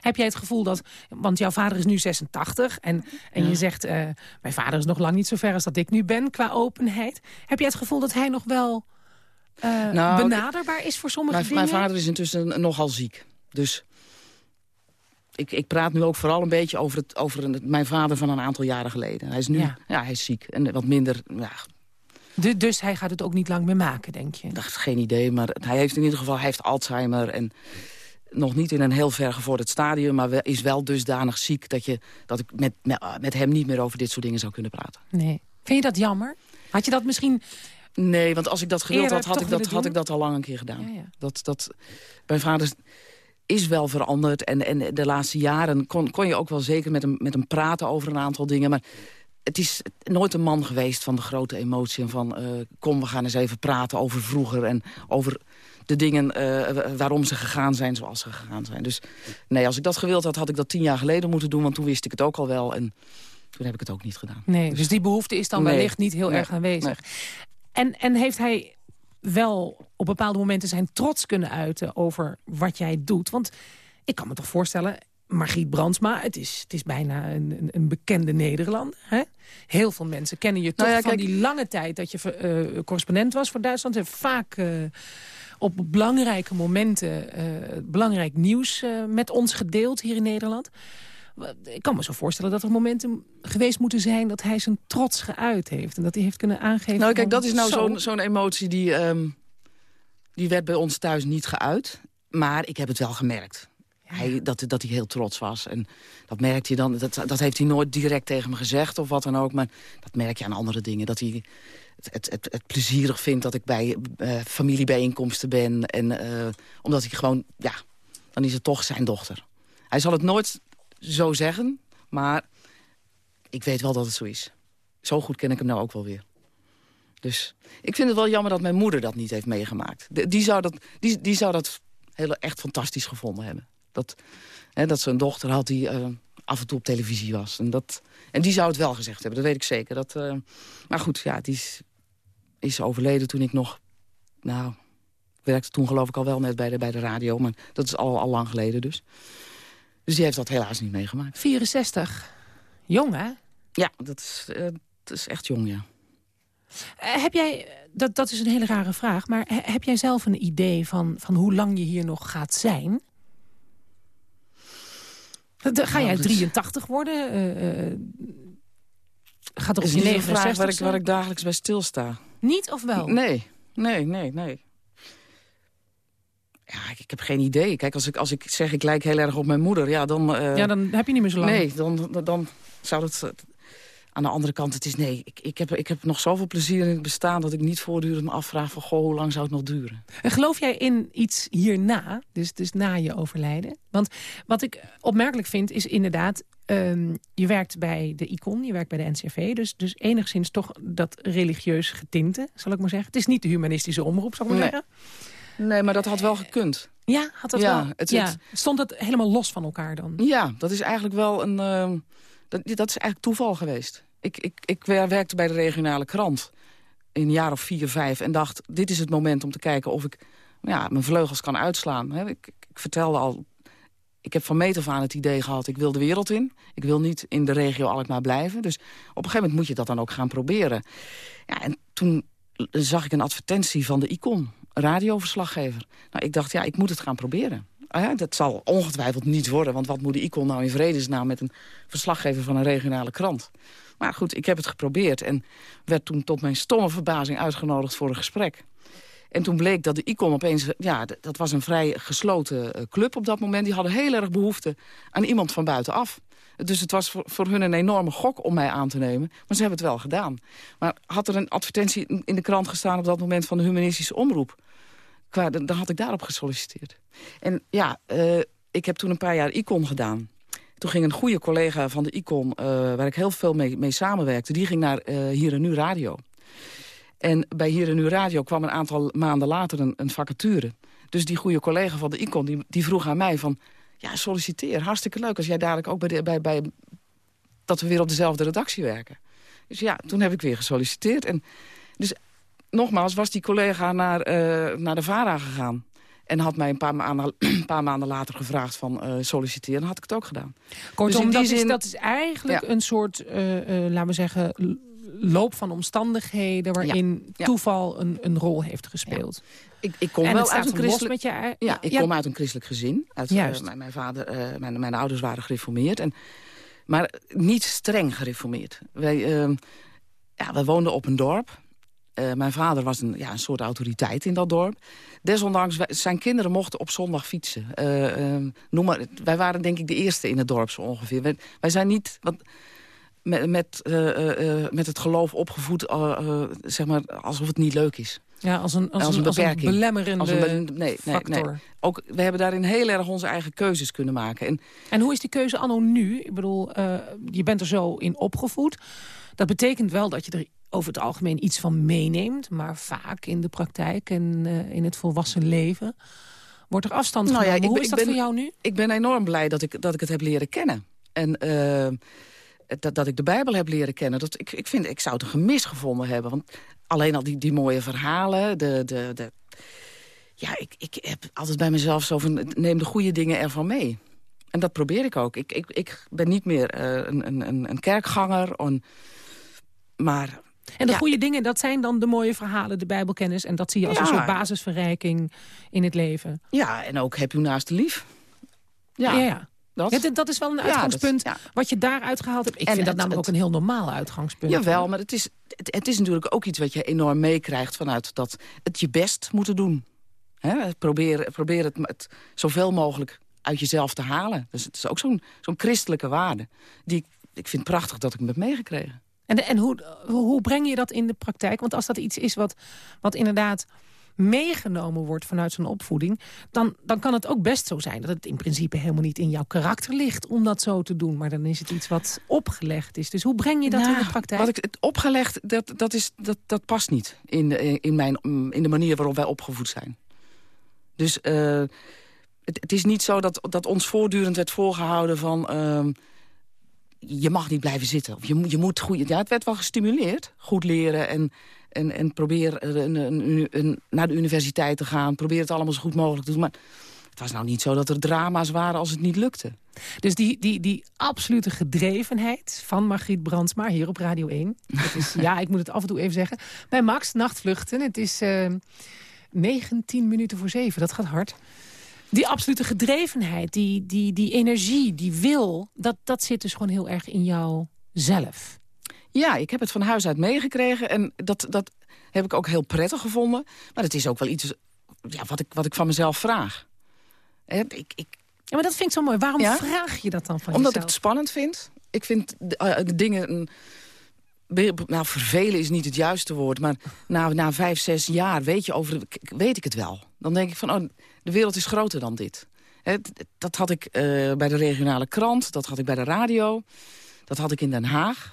Heb jij het gevoel dat, want jouw vader is nu 86... en, en Ja. je zegt, eh, mijn vader is nog lang niet zo ver als dat ik nu ben qua openheid. Heb jij het gevoel dat hij nog wel eh, Nou, benaderbaar is voor sommige Mijn, dingen? mijn vader is intussen nogal ziek. Dus ik, ik praat nu ook vooral een beetje over, het, over mijn vader van een aantal jaren geleden. Hij is nu Ja. ja. hij is ziek en wat minder... Ja, Du- dus hij gaat het ook niet lang meer maken, denk je? ik dacht, geen idee, maar hij heeft in ieder geval hij heeft Alzheimer... en nog niet in een heel ver gevorderd stadium... maar is wel dusdanig ziek dat, je, dat ik met, met, hem niet meer over dit soort dingen zou kunnen praten. Nee. Vind je dat jammer? Had je dat misschien... Nee, want als ik dat gewild had, had ik dat, had ik dat al lang een keer gedaan. Ja, ja. Dat, dat, mijn vader is wel veranderd. En, en de laatste jaren kon, kon je ook wel zeker met hem, met hem praten over een aantal dingen. Maar het is nooit een man geweest van de grote emotie. En van, uh, kom, we gaan eens even praten over vroeger. En over de dingen uh, waarom ze gegaan zijn zoals ze gegaan zijn. Dus nee, als ik dat gewild had, had ik dat tien jaar geleden moeten doen. Want toen wist ik het ook al wel. En toen heb ik het ook niet gedaan. Nee, dus, dus die behoefte is dan wellicht niet heel erg aanwezig. En, en heeft hij wel op bepaalde momenten zijn trots kunnen uiten over wat jij doet? Want ik kan me toch voorstellen, Margriet Brandsma, het is, het is bijna een, een bekende Nederlander. Hè? Heel veel mensen kennen je toch nou van die lange tijd... dat je uh, correspondent was voor Duitsland. En vaak uh, op belangrijke momenten uh, belangrijk nieuws met ons gedeeld hier in Nederland. Ik kan me zo voorstellen dat er momenten geweest moeten zijn... dat hij zijn trots geuit heeft. En dat hij heeft kunnen aangeven... Nou kijk, dat is nou zo'n zo'n emotie die, um, die werd bij ons thuis niet geuit. Maar ik heb het wel gemerkt. Hij, dat, dat hij heel trots was. En dat merkt hij dan. Dat, dat heeft hij nooit direct tegen me gezegd of wat dan ook. Maar dat merk je aan andere dingen. Dat hij het, het, het, plezierig vindt dat ik bij uh, familiebijeenkomsten ben. En uh, omdat ik gewoon, ja, dan is het toch zijn dochter. Hij zal het nooit zo zeggen, maar ik weet wel dat het zo is. Zo goed ken ik hem nou ook wel weer. Dus ik vind het wel jammer dat mijn moeder dat niet heeft meegemaakt. Die zou dat, die, die zou dat heel, echt fantastisch gevonden hebben. Dat, hè, dat ze een dochter had die uh, af en toe op televisie was. En, dat, en die zou het wel gezegd hebben, dat weet ik zeker. Dat, maar goed, ja, die is, is overleden toen ik nog... Nou, werkte toen geloof ik al wel net bij de, bij de radio. Maar dat is al, al lang geleden dus. Dus die heeft dat helaas niet meegemaakt. 64. Jong, hè? Ja, dat is, uh, dat is echt jong, ja. Uh, heb jij, dat, dat is een hele rare vraag, maar heb jij zelf een idee van, van hoe lang je hier nog gaat zijn? Ga jij 83 worden? Uh, gaat er op je 69 waar ik, waar ik dagelijks bij stilsta. Niet of wel? Nee, nee, nee, nee. Ja, ik, ik, heb geen idee. Kijk, als ik, als ik zeg ik lijk heel erg op mijn moeder, ja, dan... Uh, ja, dan heb je niet meer zo lang. Nee, dan, dan, dan zou het aan de andere kant, het is nee, ik, ik, heb, ik heb nog zoveel plezier in het bestaan... dat ik niet voortdurend me afvraag van, goh, hoe lang zou het nog duren? En geloof jij in iets hierna, dus, dus na je overlijden? Want wat ik opmerkelijk vind, is inderdaad... Um, je werkt bij de ICON, je werkt bij de NCV... Dus, dus enigszins toch dat religieus getinte, zal ik maar zeggen. Het is niet de humanistische omroep, zal ik maar nee. zeggen. Nee, maar dat had wel gekund. Ja, had dat ja, wel? Het, ja. Het, Stond het helemaal los van elkaar dan? Ja, dat is eigenlijk wel een... Uh, dat, dat is eigenlijk toeval geweest. Ik, ik, ik werkte bij de regionale krant in een jaar of vier, vijf... en dacht, dit is het moment om te kijken of ik ja, mijn vleugels kan uitslaan. Ik, ik vertelde al, ik heb van meet af aan het idee gehad... ik wil de wereld in, ik wil niet in de regio Alkmaar blijven. Dus op een gegeven moment moet je dat dan ook gaan proberen. Ja, en toen zag ik een advertentie van de ICON, radioverslaggever. Nou, ik dacht, ja, ik moet het gaan proberen. Ah ja, dat zal ongetwijfeld niet worden, want wat moet de ICON nou in vredesnaam... met een verslaggever van een regionale krant? Maar goed, ik heb het geprobeerd en werd toen tot mijn stomme verbazing uitgenodigd voor een gesprek. En toen bleek dat de ICON opeens... Ja, dat was een vrij gesloten club op dat moment. Die hadden heel erg behoefte aan iemand van buitenaf. Dus het was voor, hun een enorme gok om mij aan te nemen. Maar ze hebben het wel gedaan. Maar had er een advertentie in de krant gestaan op dat moment van de humanistische omroep... Qua, dan had ik daarop gesolliciteerd. En ja, uh, ik heb toen een paar jaar ICON gedaan. Toen ging een goede collega van de ICON, uh, waar ik heel veel mee, samenwerkte... die ging naar Hier en Nu Radio. En bij Hier en Nu Radio kwam een aantal maanden later een, een vacature. Dus die goede collega van de ICON, die, die vroeg aan mij van... ja, solliciteer, hartstikke leuk als jij dadelijk ook bij, de, bij, bij... dat we weer op dezelfde redactie werken. Dus ja, toen heb ik weer gesolliciteerd. En dus nogmaals, was die collega naar, uh, naar de VARA gegaan. En had mij een paar maanden, een paar maanderen later gevraagd van uh, solliciteren. Dan had ik het ook gedaan. Kortom, dus dat, zin... is, dat is eigenlijk ja. een soort, uh, laten we zeggen, loop van omstandigheden... waarin ja. toeval een, een rol heeft gespeeld. Ik, ik kom wel uit een christelijk... Met je... Ja, ik kom uit een christelijk gezin. Uit, mijn, mijn, vader, mijn, mijn ouders waren gereformeerd. En, maar niet streng gereformeerd. Wij, ja, wij woonden op een dorp. Uh, mijn vader was een, ja, een soort autoriteit in dat dorp. Desondanks, wij, zijn kinderen mochten op zondag fietsen. Uh, uh, noem maar, wij waren denk ik de eerste in het dorp zo ongeveer. Wij, wij zijn niet wat, met, met, met het geloof opgevoed zeg maar, alsof het niet leuk is. Ja, als een, als Als een, een als een beperking. belemmerende Als een be- nee, nee, nee. factor. Ook, we hebben daarin heel erg onze eigen keuzes kunnen maken. En En hoe is die keuze anno nu? Ik bedoel, eh, je bent er zo in opgevoed. Dat betekent wel dat je er over het algemeen iets van meeneemt. Maar vaak in de praktijk en eh, in het volwassen leven... wordt er afstand Nou ja, genomen. ik hoe is dat ben- voor jou nu? ik ben enorm blij dat ik, dat ik het heb leren kennen. En eh, dat, dat ik de Bijbel heb leren kennen. Dat, ik, ik, vind, ik zou het een gemis gevonden hebben. Want alleen al die, die mooie verhalen. De, de, de, ja, ik, ik heb altijd bij mezelf zo van... neem de goede dingen ervan mee. En dat probeer ik ook. Ik, ik, ik ben niet meer eh, een, een, een, kerkganger. Een, maar En de Ja. goede dingen, dat zijn dan de mooie verhalen, de bijbelkennis. En dat zie je als een soort basisverrijking in het leven. ja, en ook heb uw naaste lief. Ja, Ja, ja. Dat. Ja, dat is wel een Ja, uitgangspunt dat is- ja. wat je daaruit gehaald hebt. Ik En vind dat het- namelijk ook een heel normaal uitgangspunt. Jawel, maar het is, het, het is natuurlijk ook iets wat je enorm meekrijgt... vanuit dat het je best moeten doen. Hè? Probeer, probeer het, het zoveel mogelijk uit jezelf te halen. Dus het is ook zo'n zo'n christelijke waarde. Die ik, ik vind prachtig dat ik hem heb meegekregen. En, en hoe, hoe breng je dat in de praktijk? Want als dat iets is wat, wat inderdaad meegenomen wordt vanuit zo'n opvoeding... Dan, dan kan het ook best zo zijn dat het in principe helemaal niet in jouw karakter ligt... om dat zo te doen, maar dan is het iets wat opgelegd is. Dus hoe breng je dat in Nou, de praktijk? Wat ik het opgelegd, dat, dat, is, dat, dat past niet in, de- in, mijn, in de manier waarop wij opgevoed zijn. Dus eh, het, het is niet zo dat, dat ons voortdurend werd voorgehouden van... ehm, je mag niet blijven zitten. Of je, je moet goed... Ja, het werd wel gestimuleerd. Goed leren en, en, en probeer een, een, een- naar de universiteit te gaan. Probeer het allemaal zo goed mogelijk te doen. Maar het was nou niet zo dat er drama's waren als het niet lukte. Dus die, die, die absolute gedrevenheid van Margriet Brandsma hier op Radio 1. Het is, ja, ik moet het af en toe even zeggen. Bij Max, Nachtvluchten. Het is eh 19 minuten voor 7. Dat gaat hard. Die absolute gedrevenheid, die, die, die energie, die wil... Dat, dat zit dus gewoon heel erg in jou zelf. Ja, ik heb het van huis uit meegekregen. En dat, dat heb ik ook heel prettig gevonden. Maar het is ook wel iets ja, wat, ik, wat ik van mezelf vraag. Ik, ik, Ja, maar dat vind ik zo mooi. Waarom Ja? vraag je dat dan van omdat ik het spannend vind. Ik vind de, eh, de dingen... Nou, vervelen is niet het juiste woord. Maar na, na vijf, zes jaar weet, je over, weet ik het wel. Dan denk ik van, oh, de wereld is groter dan dit. D- dat had ik eh, bij de regionale krant. Dat had ik bij de radio. Dat had ik in Den Haag.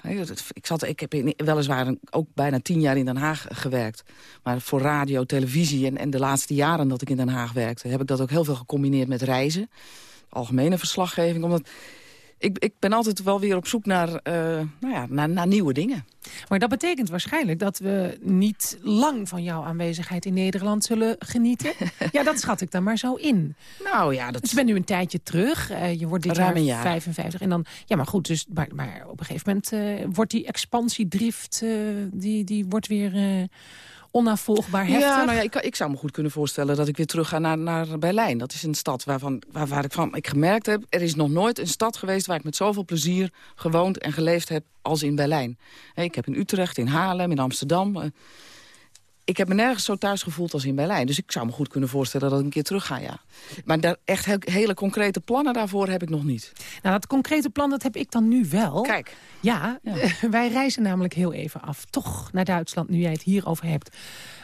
Ik, zat, ik heb in- weliswaar ook bijna tien jaar in Den Haag gewerkt. Maar voor radio, televisie en, en de laatste jaren dat ik in Den Haag werkte... heb ik dat ook heel veel gecombineerd met reizen. Algemene verslaggeving. Omdat ik, ik ben altijd wel weer op zoek naar, eh, nou ja, naar, naar nieuwe dingen. Maar dat betekent waarschijnlijk dat we niet lang van jouw aanwezigheid in Nederland zullen genieten. ja, dat schat ik dan maar zo in. Nou ja, dat Dus je bent nu een tijdje terug. eh, je wordt dit Ruim jaar, een jaar. 55. En dan, ja, maar goed, dus, maar, maar op een gegeven moment eh, wordt die expansiedrift... die, die wordt weer eh, onafvolgbaar heftig. Ja, nou ja, ik, ik zou me goed kunnen voorstellen dat ik weer terug ga naar, naar Berlijn. Dat is een stad waarvan, waar, waar ik van ik gemerkt heb... er is nog nooit een stad geweest waar ik met zoveel plezier gewoond en geleefd heb als in Berlijn. Ik heb in Utrecht, in Haarlem, in Amsterdam... ik heb me nergens zo thuis gevoeld als in Berlijn. Dus ik zou me goed kunnen voorstellen dat ik een keer terug ga, ja. Maar daar, echt he- hele concrete plannen daarvoor heb ik nog niet. Nou, dat concrete plan, dat heb ik dan nu wel. Kijk, Ja, Ja. wij reizen namelijk heel even af. Toch naar Duitsland, nu jij het hierover hebt.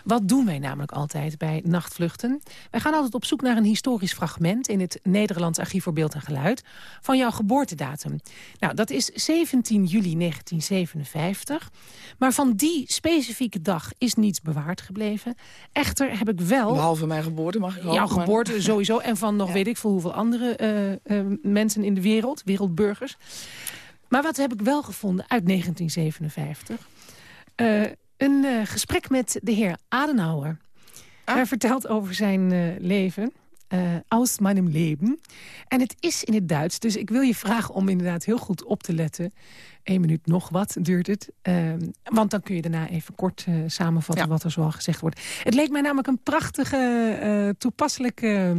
Wat doen wij namelijk altijd bij nachtvluchten? Wij gaan altijd op zoek naar een historisch fragment... in het Nederlands Archief voor Beeld en Geluid... van jouw geboortedatum. Nou, dat is 17 juli 1957. Maar van die specifieke dag is niets bewaard gebleven. Echter heb ik wel... behalve mijn geboorte mag ik hopen. Jouw maar- geboorte sowieso. En van nog Ja. weet ik veel hoeveel andere eh, eh, mensen in de wereld. Wereldburgers. Maar wat heb ik wel gevonden uit 1957? Eh, een eh, gesprek met de heer Adenauer. Ah. Hij vertelt over zijn eh, leven. eh aus meinem Leben. En het is in het Duits. Dus ik wil je vragen om inderdaad heel goed op te letten. Eén minuut nog wat duurt het. Ehm, want dan kun je daarna even kort samenvatten Ja. wat er zoal gezegd wordt. Het leek mij namelijk een prachtige, toepasselijke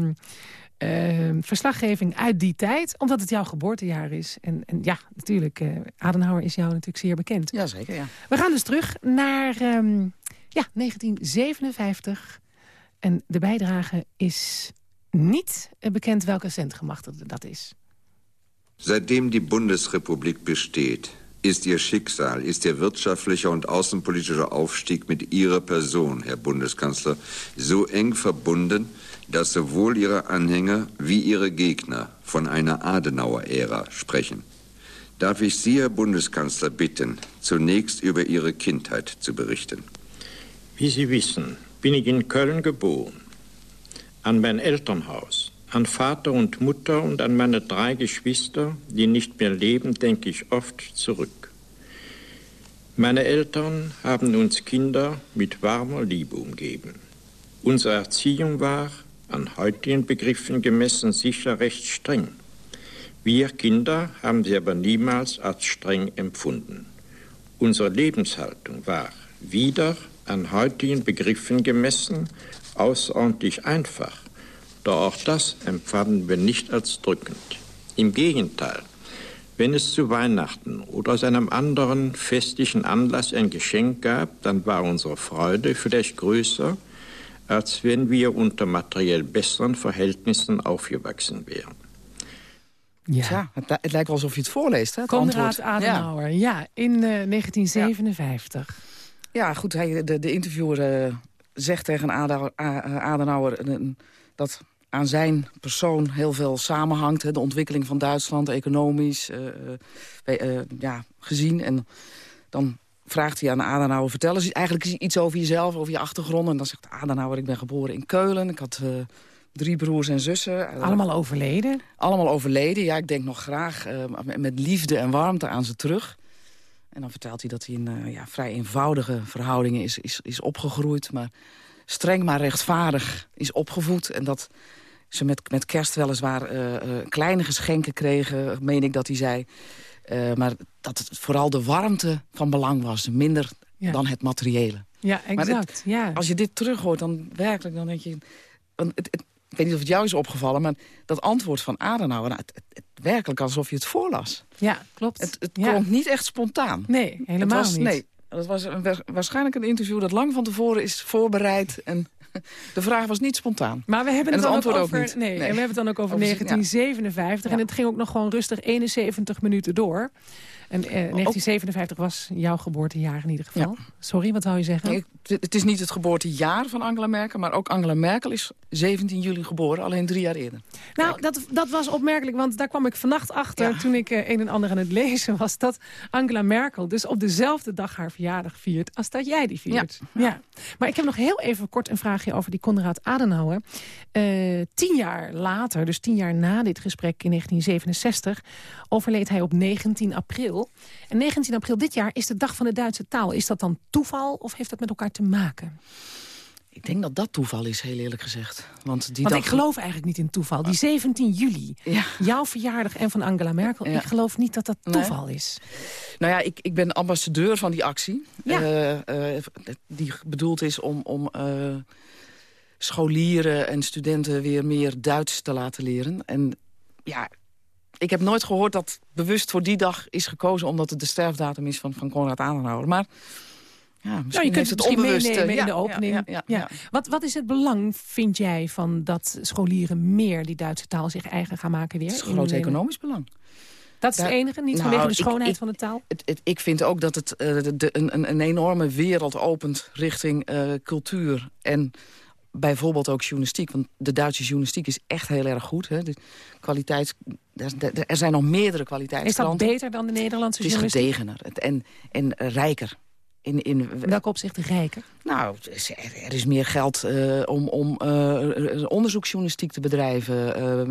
ehm, ehm, verslaggeving uit die tijd. Omdat het jouw geboortejaar is. En, en ja, natuurlijk, eh, Adenauer is jou natuurlijk zeer bekend. Jazeker, ja. We gaan dus terug naar ehm, ja, 1957. En de bijdrage is niet bekend welke centgemachtigde dat is. Seitdem die Bundesrepublik besteht, ist Ihr Schicksal, ist Ihr wirtschaftlicher und außenpolitischer Aufstieg mit Ihrer Person, Herr Bundeskanzler, so eng verbunden, dass sowohl Ihre Anhänger wie Ihre Gegner von einer Adenauer-Ära sprechen. Darf ich Sie, Herr Bundeskanzler, bitten, zunächst über Ihre Kindheit zu berichten? Wie Sie wissen, bin ich in Köln geboren. An mein Elternhaus, an Vater und Mutter und an meine drei Geschwister, die nicht mehr leben, denke ich oft zurück. Meine Eltern haben uns Kinder mit warmer Liebe umgeben. Unsere Erziehung war, an heutigen Begriffen gemessen, sicher recht streng. Wir Kinder haben sie aber niemals als streng empfunden. Unsere Lebenshaltung war wieder an heutigen Begriffen gemessen außerordentlich einfach, doch auch das empfanden wir nicht als drückend. Im Gegenteil, wenn es zu Weihnachten oder aus einem anderen festlichen Anlass ein Geschenk gab, dann war unsere Freude vielleicht größer, als wenn wir unter materiell besseren Verhältnissen aufgewachsen wären. Ja. Tja, het, het, lijkt wel alsof je het voorleest, hè? Het Konrad Adenauer, ja, ja in uh, 1957. Ja. ja, goed, hij, de, de interviewer uh, zegt tegen Adenauer uh, dat aan zijn persoon heel veel samenhangt. Hè, de ontwikkeling van Duitsland, economisch, uh, ja, gezien. En dan vraagt hij aan Adenauer, vertel eens eigenlijk iets over jezelf, over je achtergrond. En dan zegt Adenauer, ik ben geboren in Keulen. Ik had drie broers en zussen. Allemaal overleden? Allemaal overleden, ja. Ik denk nog graag met liefde en warmte aan ze terug. En dan vertelt hij dat hij in uh, ja, vrij eenvoudige verhoudingen is, is, is opgegroeid. Maar streng maar rechtvaardig is opgevoed. En dat ze met, met kerst weliswaar uh, kleine geschenken kregen, meen ik dat hij zei. Maar dat het vooral de warmte van belang was, minder dan het materiële. Ja, exact. ja. Als je dit terughoort, dan werkelijk, dan denk je... Het, het, ik weet niet of het jou is opgevallen, maar dat antwoord van Adenauer... Nou, het, werkelijk alsof je het voorlas. Ja, klopt. Het, het klonk niet echt spontaan. Nee, helemaal was, niet. Nee, dat was een, waarschijnlijk een interview dat lang van tevoren is voorbereid... en de vraag was niet spontaan. Maar we hebben het, dan ook over, ook nee, En we hebben het dan ook over, over 1957. Ja. En het ging ook nog gewoon rustig 71 minuten door. En eh, 1957 was jouw geboortejaar in ieder geval. Ja. Sorry, wat wou je zeggen? Nee, het is niet het geboortejaar van Angela Merkel... maar ook Angela Merkel is 17 juli geboren, alleen drie jaar eerder. Nou, dat, dat was opmerkelijk, want daar kwam ik vannacht achter... Ja. toen ik uh, een en ander aan het lezen was... dat Angela Merkel dus op dezelfde dag haar verjaardag viert... als dat jij die viert. Ja. ja. Maar ik heb nog heel even kort een vraagje over die Konrad Adenauer. Uh, tien jaar later, dus tien jaar na dit gesprek in 1967... overleed hij op 19 april. En 19 april dit jaar is de dag van de Duitse taal. Is dat dan toeval of heeft dat met elkaar te maken? Ik denk dat dat toeval is, heel eerlijk gezegd. Want, die Want dag... ik geloof eigenlijk niet in toeval. Die 17 juli, ja. jouw verjaardag en van Angela Merkel... Ja. ik geloof niet dat dat toeval nee. is. Nou ja, ik, ik ben ambassadeur van die actie. Ja. Uh, uh, die bedoeld is om... om uh, scholieren en studenten weer meer Duits te laten leren. En ja, ik heb nooit gehoord dat bewust voor die dag is gekozen... omdat het de sterfdatum is van, van Konrad Adenauer. Maar ja, nou, je kunt het, het meenemen in de opening. Ja, ja, Wat, wat is het belang, vind jij, van dat scholieren meer die Duitse taal zich eigen gaan maken weer? Het is groot economisch belang. Dat is het enige, niet nou, vanwege de schoonheid ik, van de taal? Het, het, ik vind ook dat het uh, de, een, een enorme wereld opent richting uh, cultuur en bijvoorbeeld ook journalistiek. Want de Duitse journalistiek is echt heel erg goed. Hè. De kwaliteit, er zijn nog meerdere kwaliteitskranten. Is dat beter dan de Nederlandse journalistiek? Het is gedegener en, en rijker. In, in, welk opzicht rijker? Nou, er is meer geld uh, om, om uh, onderzoeksjournalistiek te bedrijven. Uh,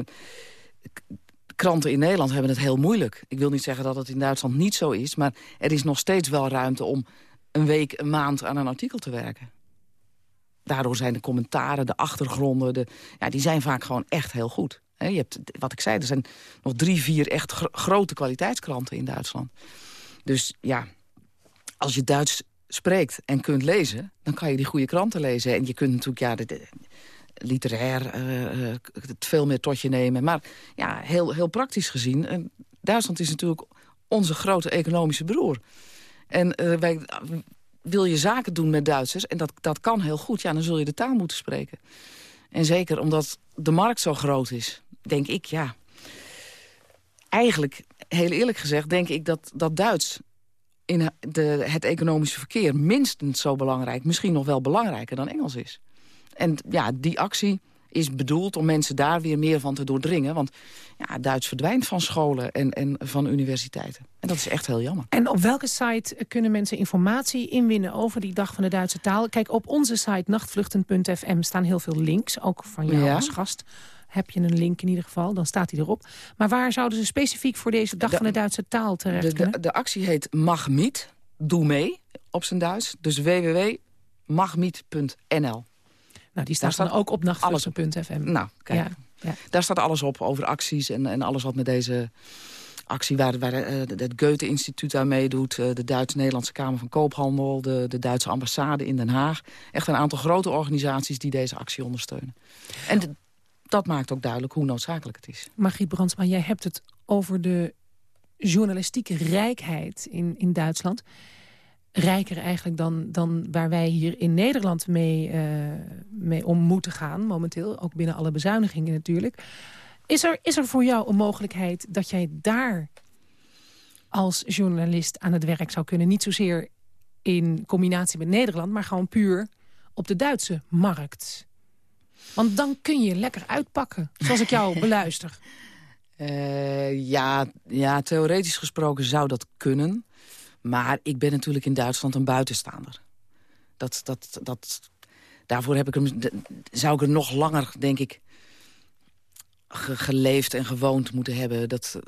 kranten in Nederland hebben het heel moeilijk. Ik wil niet zeggen dat het in Duitsland niet zo is... maar er is nog steeds wel ruimte om een week, een maand aan een artikel te werken. Daardoor zijn de commentaren, de achtergronden... De, ja, die zijn vaak gewoon echt heel goed. Je hebt, wat ik zei, er zijn nog drie, vier echt gro grote kwaliteitskranten in Duitsland. Dus ja, als je Duits spreekt en kunt lezen... dan kan je die goede kranten lezen. En je kunt natuurlijk ja, de, de, literair uh, het veel meer tot je nemen. Maar ja, heel, heel praktisch gezien... Uh, Duitsland is natuurlijk onze grote economische broer. En wij, wil je zaken doen met Duitsers... en dat, dat kan heel goed, ja, dan zul je de taal moeten spreken. En zeker omdat de markt zo groot is, denk ik, ja... Eigenlijk, heel eerlijk gezegd, denk ik dat, dat Duits in de, het economische verkeer minstens zo belangrijk... misschien nog wel belangrijker dan Engels is. En ja, die actie is bedoeld om mensen daar weer meer van te doordringen. Want ja, Duits verdwijnt van scholen en, en van universiteiten. En dat is echt heel jammer. En op welke site kunnen mensen informatie inwinnen over die dag van de Duitse taal? Kijk, op onze site nachtvluchten.fm staan heel veel links, ook van jou als gast. Heb je een link in ieder geval, dan staat hij erop. Maar waar zouden ze specifiek voor deze dag van de Duitse taal terecht de, kunnen? De, de actie heet Mag Miet, doe mee, op zijn Duits. Dus www.magmiet.nl. Nou, die staat dan ook op nachtvluchten.fm. Nou, kijk. Ja, ja. Daar staat alles op over acties en, en alles wat met deze actie... waar, waar uh, het Goethe-instituut aan meedoet... Uh, de Duits-Nederlandse Kamer van Koophandel... De, de Duitse ambassade in Den Haag. Echt een aantal grote organisaties die deze actie ondersteunen. En de, dat maakt ook duidelijk hoe noodzakelijk het is. Margriet Brandsma, jij hebt het over de journalistieke rijkheid in, in Duitsland rijker eigenlijk dan, dan waar wij hier in Nederland mee, uh, mee om moeten gaan momenteel. Ook binnen alle bezuinigingen natuurlijk. Is er, is er voor jou een mogelijkheid dat jij daar als journalist aan het werk zou kunnen? Niet zozeer in combinatie met Nederland, maar gewoon puur op de Duitse markt. Want dan kun je lekker uitpakken, zoals ik jou beluister. Uh, ja, ja, theoretisch gesproken zou dat kunnen. Maar ik ben natuurlijk in Duitsland een buitenstaander. Dat, dat, dat, daarvoor heb ik hem, zou ik er nog langer, denk ik, geleefd en gewoond moeten hebben. Dat,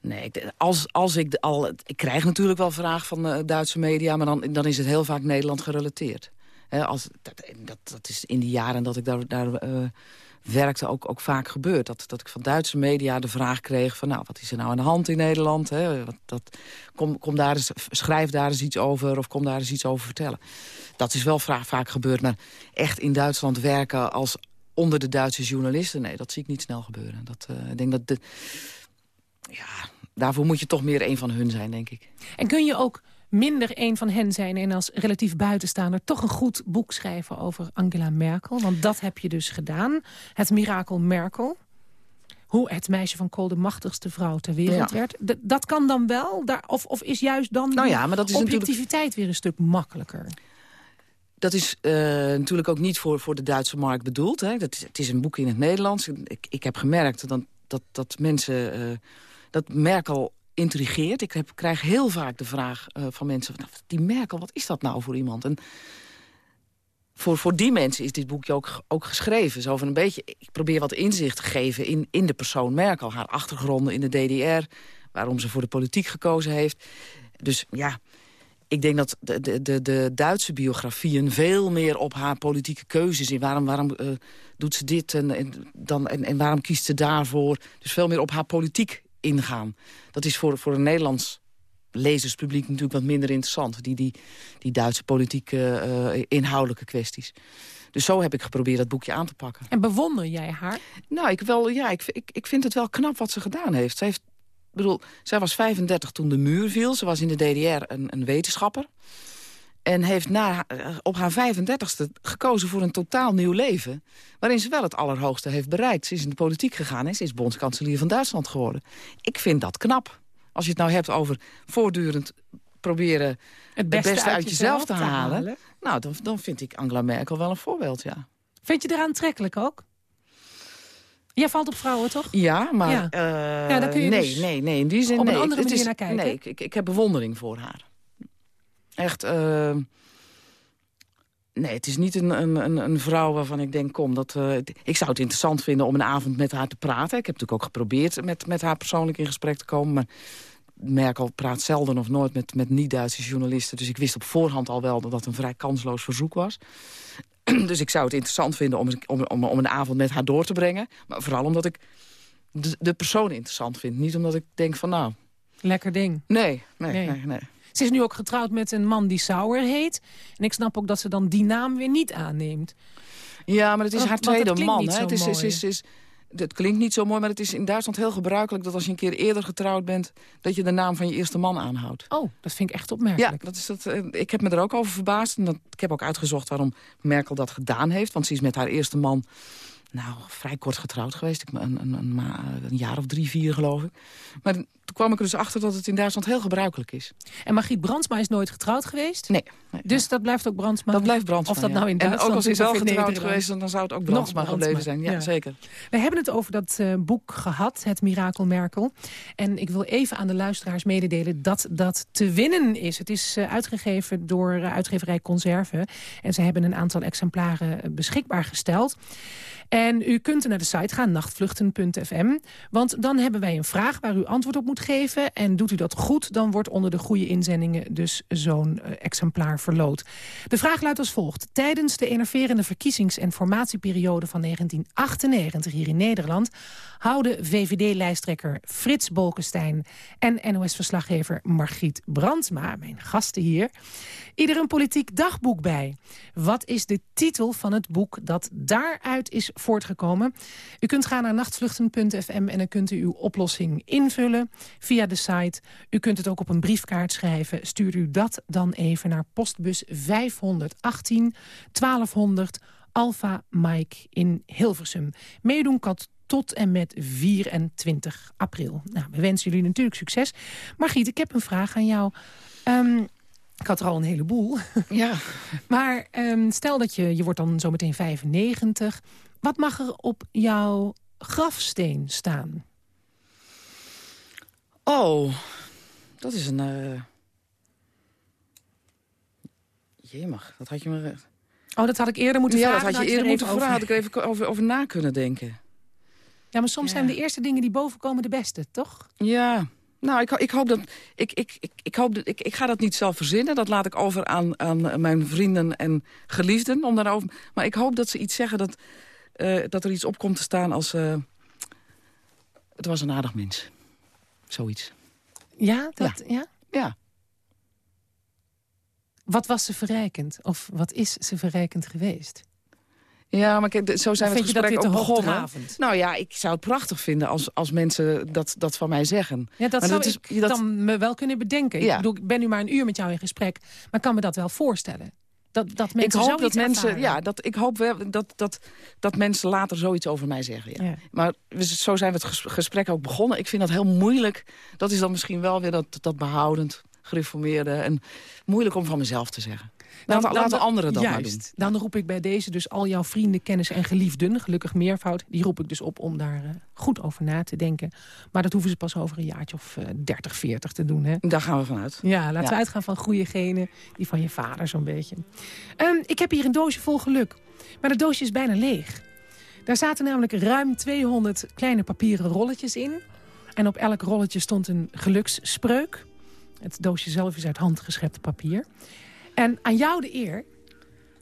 nee, als, als ik al... Ik krijg natuurlijk wel vragen van de Duitse media... maar dan, dan is het heel vaak Nederland gerelateerd. Als, dat, dat, dat is in die jaren dat ik daar, daar uh, werkte ook, ook vaak gebeurd. Dat, dat ik van Duitse media de vraag kreeg van... nou, wat is er nou aan de hand in Nederland? Wat, dat, kom, kom daar eens, schrijf daar eens iets over of kom daar eens iets over vertellen. Dat is wel vaak, gebeurd, maar echt in Duitsland werken als onder de Duitse journalisten... nee, dat zie ik niet snel gebeuren. Dat, uh, ik denk dat de, ja, daarvoor moet je toch meer een van hun zijn, denk ik. En kun je ook minder een van hen zijn... en als relatief buitenstaander toch een goed boek schrijven over Angela Merkel? Want dat heb je dus gedaan. Het mirakel Merkel. Hoe het meisje van Kool de machtigste vrouw ter wereld Ja. werd. D- dat kan dan wel? Daar, of, of is juist dan Nou ja, maar dat is natuurlijk- objectiviteit weer een stuk makkelijker? Dat is eh, natuurlijk ook niet voor, voor de Duitse markt bedoeld. Hè. Dat is, het is een boek in het Nederlands. Ik, ik heb gemerkt dat, dat, dat mensen... eh, dat Merkel intrigeert. Ik krijg heel vaak de vraag eh, van mensen... Van, die Merkel, wat is dat nou voor iemand? En voor, voor die mensen is dit boekje ook, ook geschreven. Zo van een beetje, ik probeer wat inzicht te geven in, in de persoon Merkel. Haar achtergronden in de DDR, waarom ze voor de politiek gekozen heeft. Dus ja, ik denk dat de, de, de, de Duitse biografieën veel meer op haar politieke keuzes... in waarom, waarom eh, doet ze dit en, en, dan, en, en waarom kiest ze daarvoor... dus veel meer op haar politiek ingaan. Dat is voor, voor een Nederlands lezerspubliek natuurlijk wat minder interessant. Die, die, die Duitse politieke eh, inhoudelijke kwesties. Dus zo heb ik geprobeerd dat boekje aan te pakken. En bewonder jij haar? Nou, ik, wel, ja, ik, ik, ik vind het wel knap wat ze gedaan heeft. Ze heeft bedoel, zij was 35 toen de muur viel. Ze was in de DDR een, een wetenschapper. En heeft na, eh, op haar 35ste gekozen voor een totaal nieuw leven. Waarin ze wel het allerhoogste heeft bereikt. Ze is in de politiek gegaan en ze is bondskanselier van Duitsland geworden. Ik vind dat knap. Als je het nou hebt over voortdurend proberen het beste, uit, jezelf te halen. Nou, dan, dan vind ik Angela Merkel wel een voorbeeld, ja. Vind je eraan aantrekkelijk ook? Jij valt op vrouwen, toch? Ja, maar Ja. eh, Ja, daar kun je nee, dus nee, nee, in die zin op een nee. andere manier is- naar kijken. Nee, ik, ik, ik heb bewondering voor haar. Echt, eh, nee, het is niet een, een, een, een vrouw waarvan ik denk, kom, dat, eh, ik zou het interessant vinden om een avond met haar te praten. Ik heb natuurlijk ook geprobeerd met, met haar persoonlijk in gesprek te komen, maar Merkel praat zelden of nooit met, met niet-Duitse journalisten. Dus ik wist op voorhand al wel dat dat een vrij kansloos verzoek was. dus ik zou het interessant vinden om, om, om, om een avond met haar door te brengen. Maar vooral omdat ik de, de persoon interessant vind. Niet omdat ik denk van nou, Lekker ding. nee, nee, Nee. nee. nee, Ze is nu ook getrouwd met een man die Sauer heet. En ik snap ook dat ze dan die naam weer niet aanneemt. Ja, maar het is Want- haar tweede man. Hè. Het, is, is, mooi. is, is, het klinkt niet zo mooi, maar het is in Duitsland heel gebruikelijk... dat als je een keer eerder getrouwd bent... dat je de naam van je eerste man aanhoudt. Oh, dat vind ik echt Ja, opmerkelijk. dat is dat, eh, ik heb me er ook over verbaasd. En dat, ik heb ook uitgezocht waarom Merkel dat gedaan heeft. Want ze is met haar eerste man nou, vrij kort getrouwd geweest. Ik, een, een, een, een, jaar of drie, vier geloof ik. Maar toen kwam ik er dus achter dat het in Duitsland heel gebruikelijk is. En Margriet Brandsma is nooit getrouwd geweest? Nee. dus dat blijft ook Brandsma? Dat blijft Brandsma, Of dat nou in Duitsland En ook als hij zelf getrouwd geweest, dan zou het ook Brandsma, gebleven zijn. Ja, zeker. We hebben het over dat uh, boek gehad, Het Mirakel Merkel. En ik wil even aan de luisteraars mededelen dat dat te winnen is. Het is uh, uitgegeven door uh, uitgeverij Conserve. En ze hebben een aantal exemplaren beschikbaar gesteld. En u kunt naar de site gaan, nachtvluchten.fm. Want dan hebben wij een vraag waar u antwoord op moet geven. En doet u dat goed, dan wordt onder de goede inzendingen dus zo'n uh, exemplaar verloot. De vraag luidt als volgt. Tijdens de enerverende verkiezings- en formatieperiode van 1998 hier in Nederland... houden VVD-lijsttrekker Frits Bolkestein en NOS-verslaggever Margriet Brandsma, mijn gasten hier, ieder een politiek dagboek bij. Wat is de titel van het boek dat daaruit is voortgekomen? U kunt gaan naar nachtvluchten.fm en dan kunt u uw oplossing invullen via de site. U kunt het ook op een briefkaart schrijven. Stuurt u dat dan even naar postbus 518 1200 Alpha Mike in Hilversum. Meedoen kan tot en met 24 april. Nou, we wensen jullie natuurlijk succes. Margriet, ik heb een vraag aan jou. Um, ik had er al een heleboel. Ja. maar um, stel dat je, je wordt dan zometeen 95. Wat mag er op jouw grafsteen staan? Oh, dat is een... Uh... Jemig, dat had je me... Oh, dat had ik eerder moeten ja, vragen. Ja, dat had je eerder moeten vragen. Had ik er even over, over na kunnen denken. Ja, maar soms ja. zijn de eerste dingen die boven komen de beste, toch? Ja, nou, ik, ik hoop dat. Ik, ik, ik, ik, hoop dat ik, ik ga dat niet zelf verzinnen. Dat laat ik over aan, aan mijn vrienden en geliefden. Om daarover, maar ik hoop dat ze iets zeggen dat, uh, dat er iets op komt te staan als. Uh, het was een aardig mens. Zoiets. Ja, dat, ja. ja? Ja. Wat was ze verrijkend? Of wat is ze verrijkend geweest? Ja, maar kijk, zo zijn we het gesprek ook begonnen. Nou ja, ik zou het prachtig vinden als, als mensen dat, dat van mij zeggen. Ja, dat maar zou dat ik is, dat... dan me wel kunnen bedenken. Ja. Ik, bedoel, ik ben nu maar een uur met jou in gesprek, maar ik kan me dat wel voorstellen. Dat, dat mensen ik hoop dat mensen, ervaren. ja, dat ik hoop wel dat, dat, dat mensen later zoiets over mij zeggen. Ja. Ja. Maar zo zijn we het gesprek ook begonnen. Ik vind dat heel moeilijk. Dat is dan misschien wel weer dat, dat behoudend, gereformeerde en moeilijk om van mezelf te zeggen. Dan, laten, laten anderen dat juist, maar doen. Dan roep ik bij deze dus al jouw vrienden, kennis en geliefden... gelukkig meervoud, die roep ik dus op om daar uh, goed over na te denken. Maar dat hoeven ze pas over een jaartje of uh, 30, 40 te doen. Hè? Daar gaan we vanuit. Ja, laten Ja. we uitgaan van goede genen. Die van je vader zo'n beetje. Um, ik heb hier een doosje vol geluk. Maar dat doosje is bijna leeg. Daar zaten namelijk ruim 200 kleine papieren rolletjes in. En op elk rolletje stond een geluksspreuk. Het doosje zelf is uit handgeschept papier. En aan jou de eer,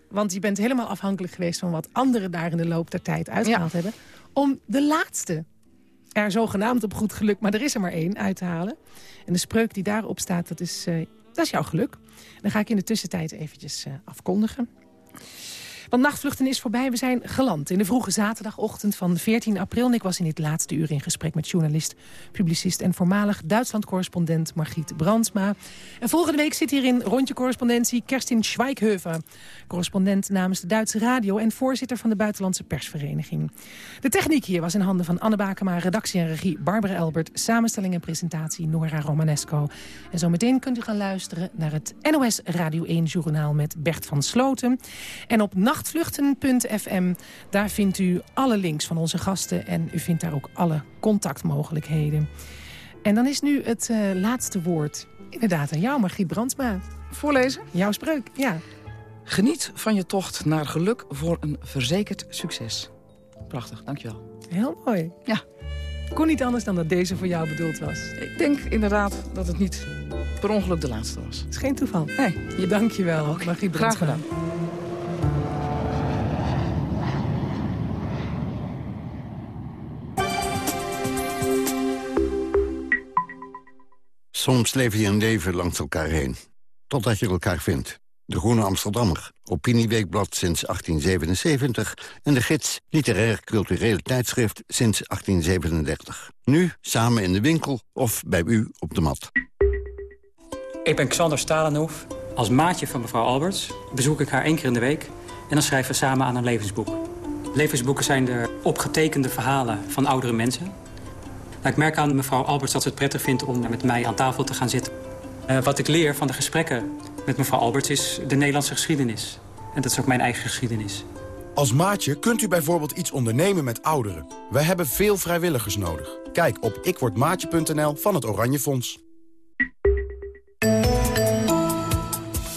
want je bent helemaal afhankelijk geweest... van wat anderen daar in de loop der tijd uitgehaald hebben... om de laatste, er zogenaamd op goed geluk... maar er is er maar één, uit te halen. En de spreuk die daarop staat, dat is, uh, dat is jouw geluk. Dan ga ik in de tussentijd eventjes uh, afkondigen. Want nachtvluchten is voorbij. We zijn geland in de vroege zaterdagochtend van 14 april. En ik was in dit laatste uur in gesprek met journalist, publicist... en voormalig Duitsland-correspondent Margriet Brandsma. En volgende week zit hier in rondje correspondentie Kerstin Schweighöfer. Correspondent namens de Duitse radio... en voorzitter van de Buitenlandse Persvereniging. De techniek hier was in handen van Anne Bakema, redactie en regie Barbara Elbert... samenstelling en presentatie Nora Romanesco. En zometeen kunt u gaan luisteren naar het NOS Radio 1-journaal... met Bert van Sloten. En op nacht nachtvluchten.fm. Daar vindt u alle links van onze gasten en u vindt daar ook alle contactmogelijkheden. En dan is nu het uh, laatste woord inderdaad aan jou, Margriet Brandsma. Voorlezen? Jouw spreuk, ja. Geniet van je tocht naar geluk voor een verzekerd succes. Prachtig, dankjewel. Heel mooi. Ja. Kon niet anders dan dat deze voor jou bedoeld was. Ik denk inderdaad dat het niet per ongeluk de laatste was. Het is geen toeval. Nee. Je dankjewel, Okay. Margriet Graag Brandsma. gedaan. Soms leef je een leven langs elkaar heen. Totdat je elkaar vindt. De Groene Amsterdammer, Opinieweekblad sinds 1877... en de gids Literair Culturele Tijdschrift sinds 1837. Nu samen in de winkel of bij u op de mat. Ik ben Xander Stalenhoef. Als maatje van mevrouw Alberts bezoek ik haar één keer in de week... en dan schrijven we samen aan een levensboek. Levensboeken zijn de opgetekende verhalen van oudere mensen. Nou, ik merk aan mevrouw Alberts dat ze het prettig vindt om met mij aan tafel te gaan zitten. Uh, wat ik leer van de gesprekken met mevrouw Alberts is de Nederlandse geschiedenis. En dat is ook mijn eigen geschiedenis. Als maatje kunt u bijvoorbeeld iets ondernemen met ouderen. Wij hebben veel vrijwilligers nodig. Kijk op ikwordmaatje.nl van het Oranje Fonds.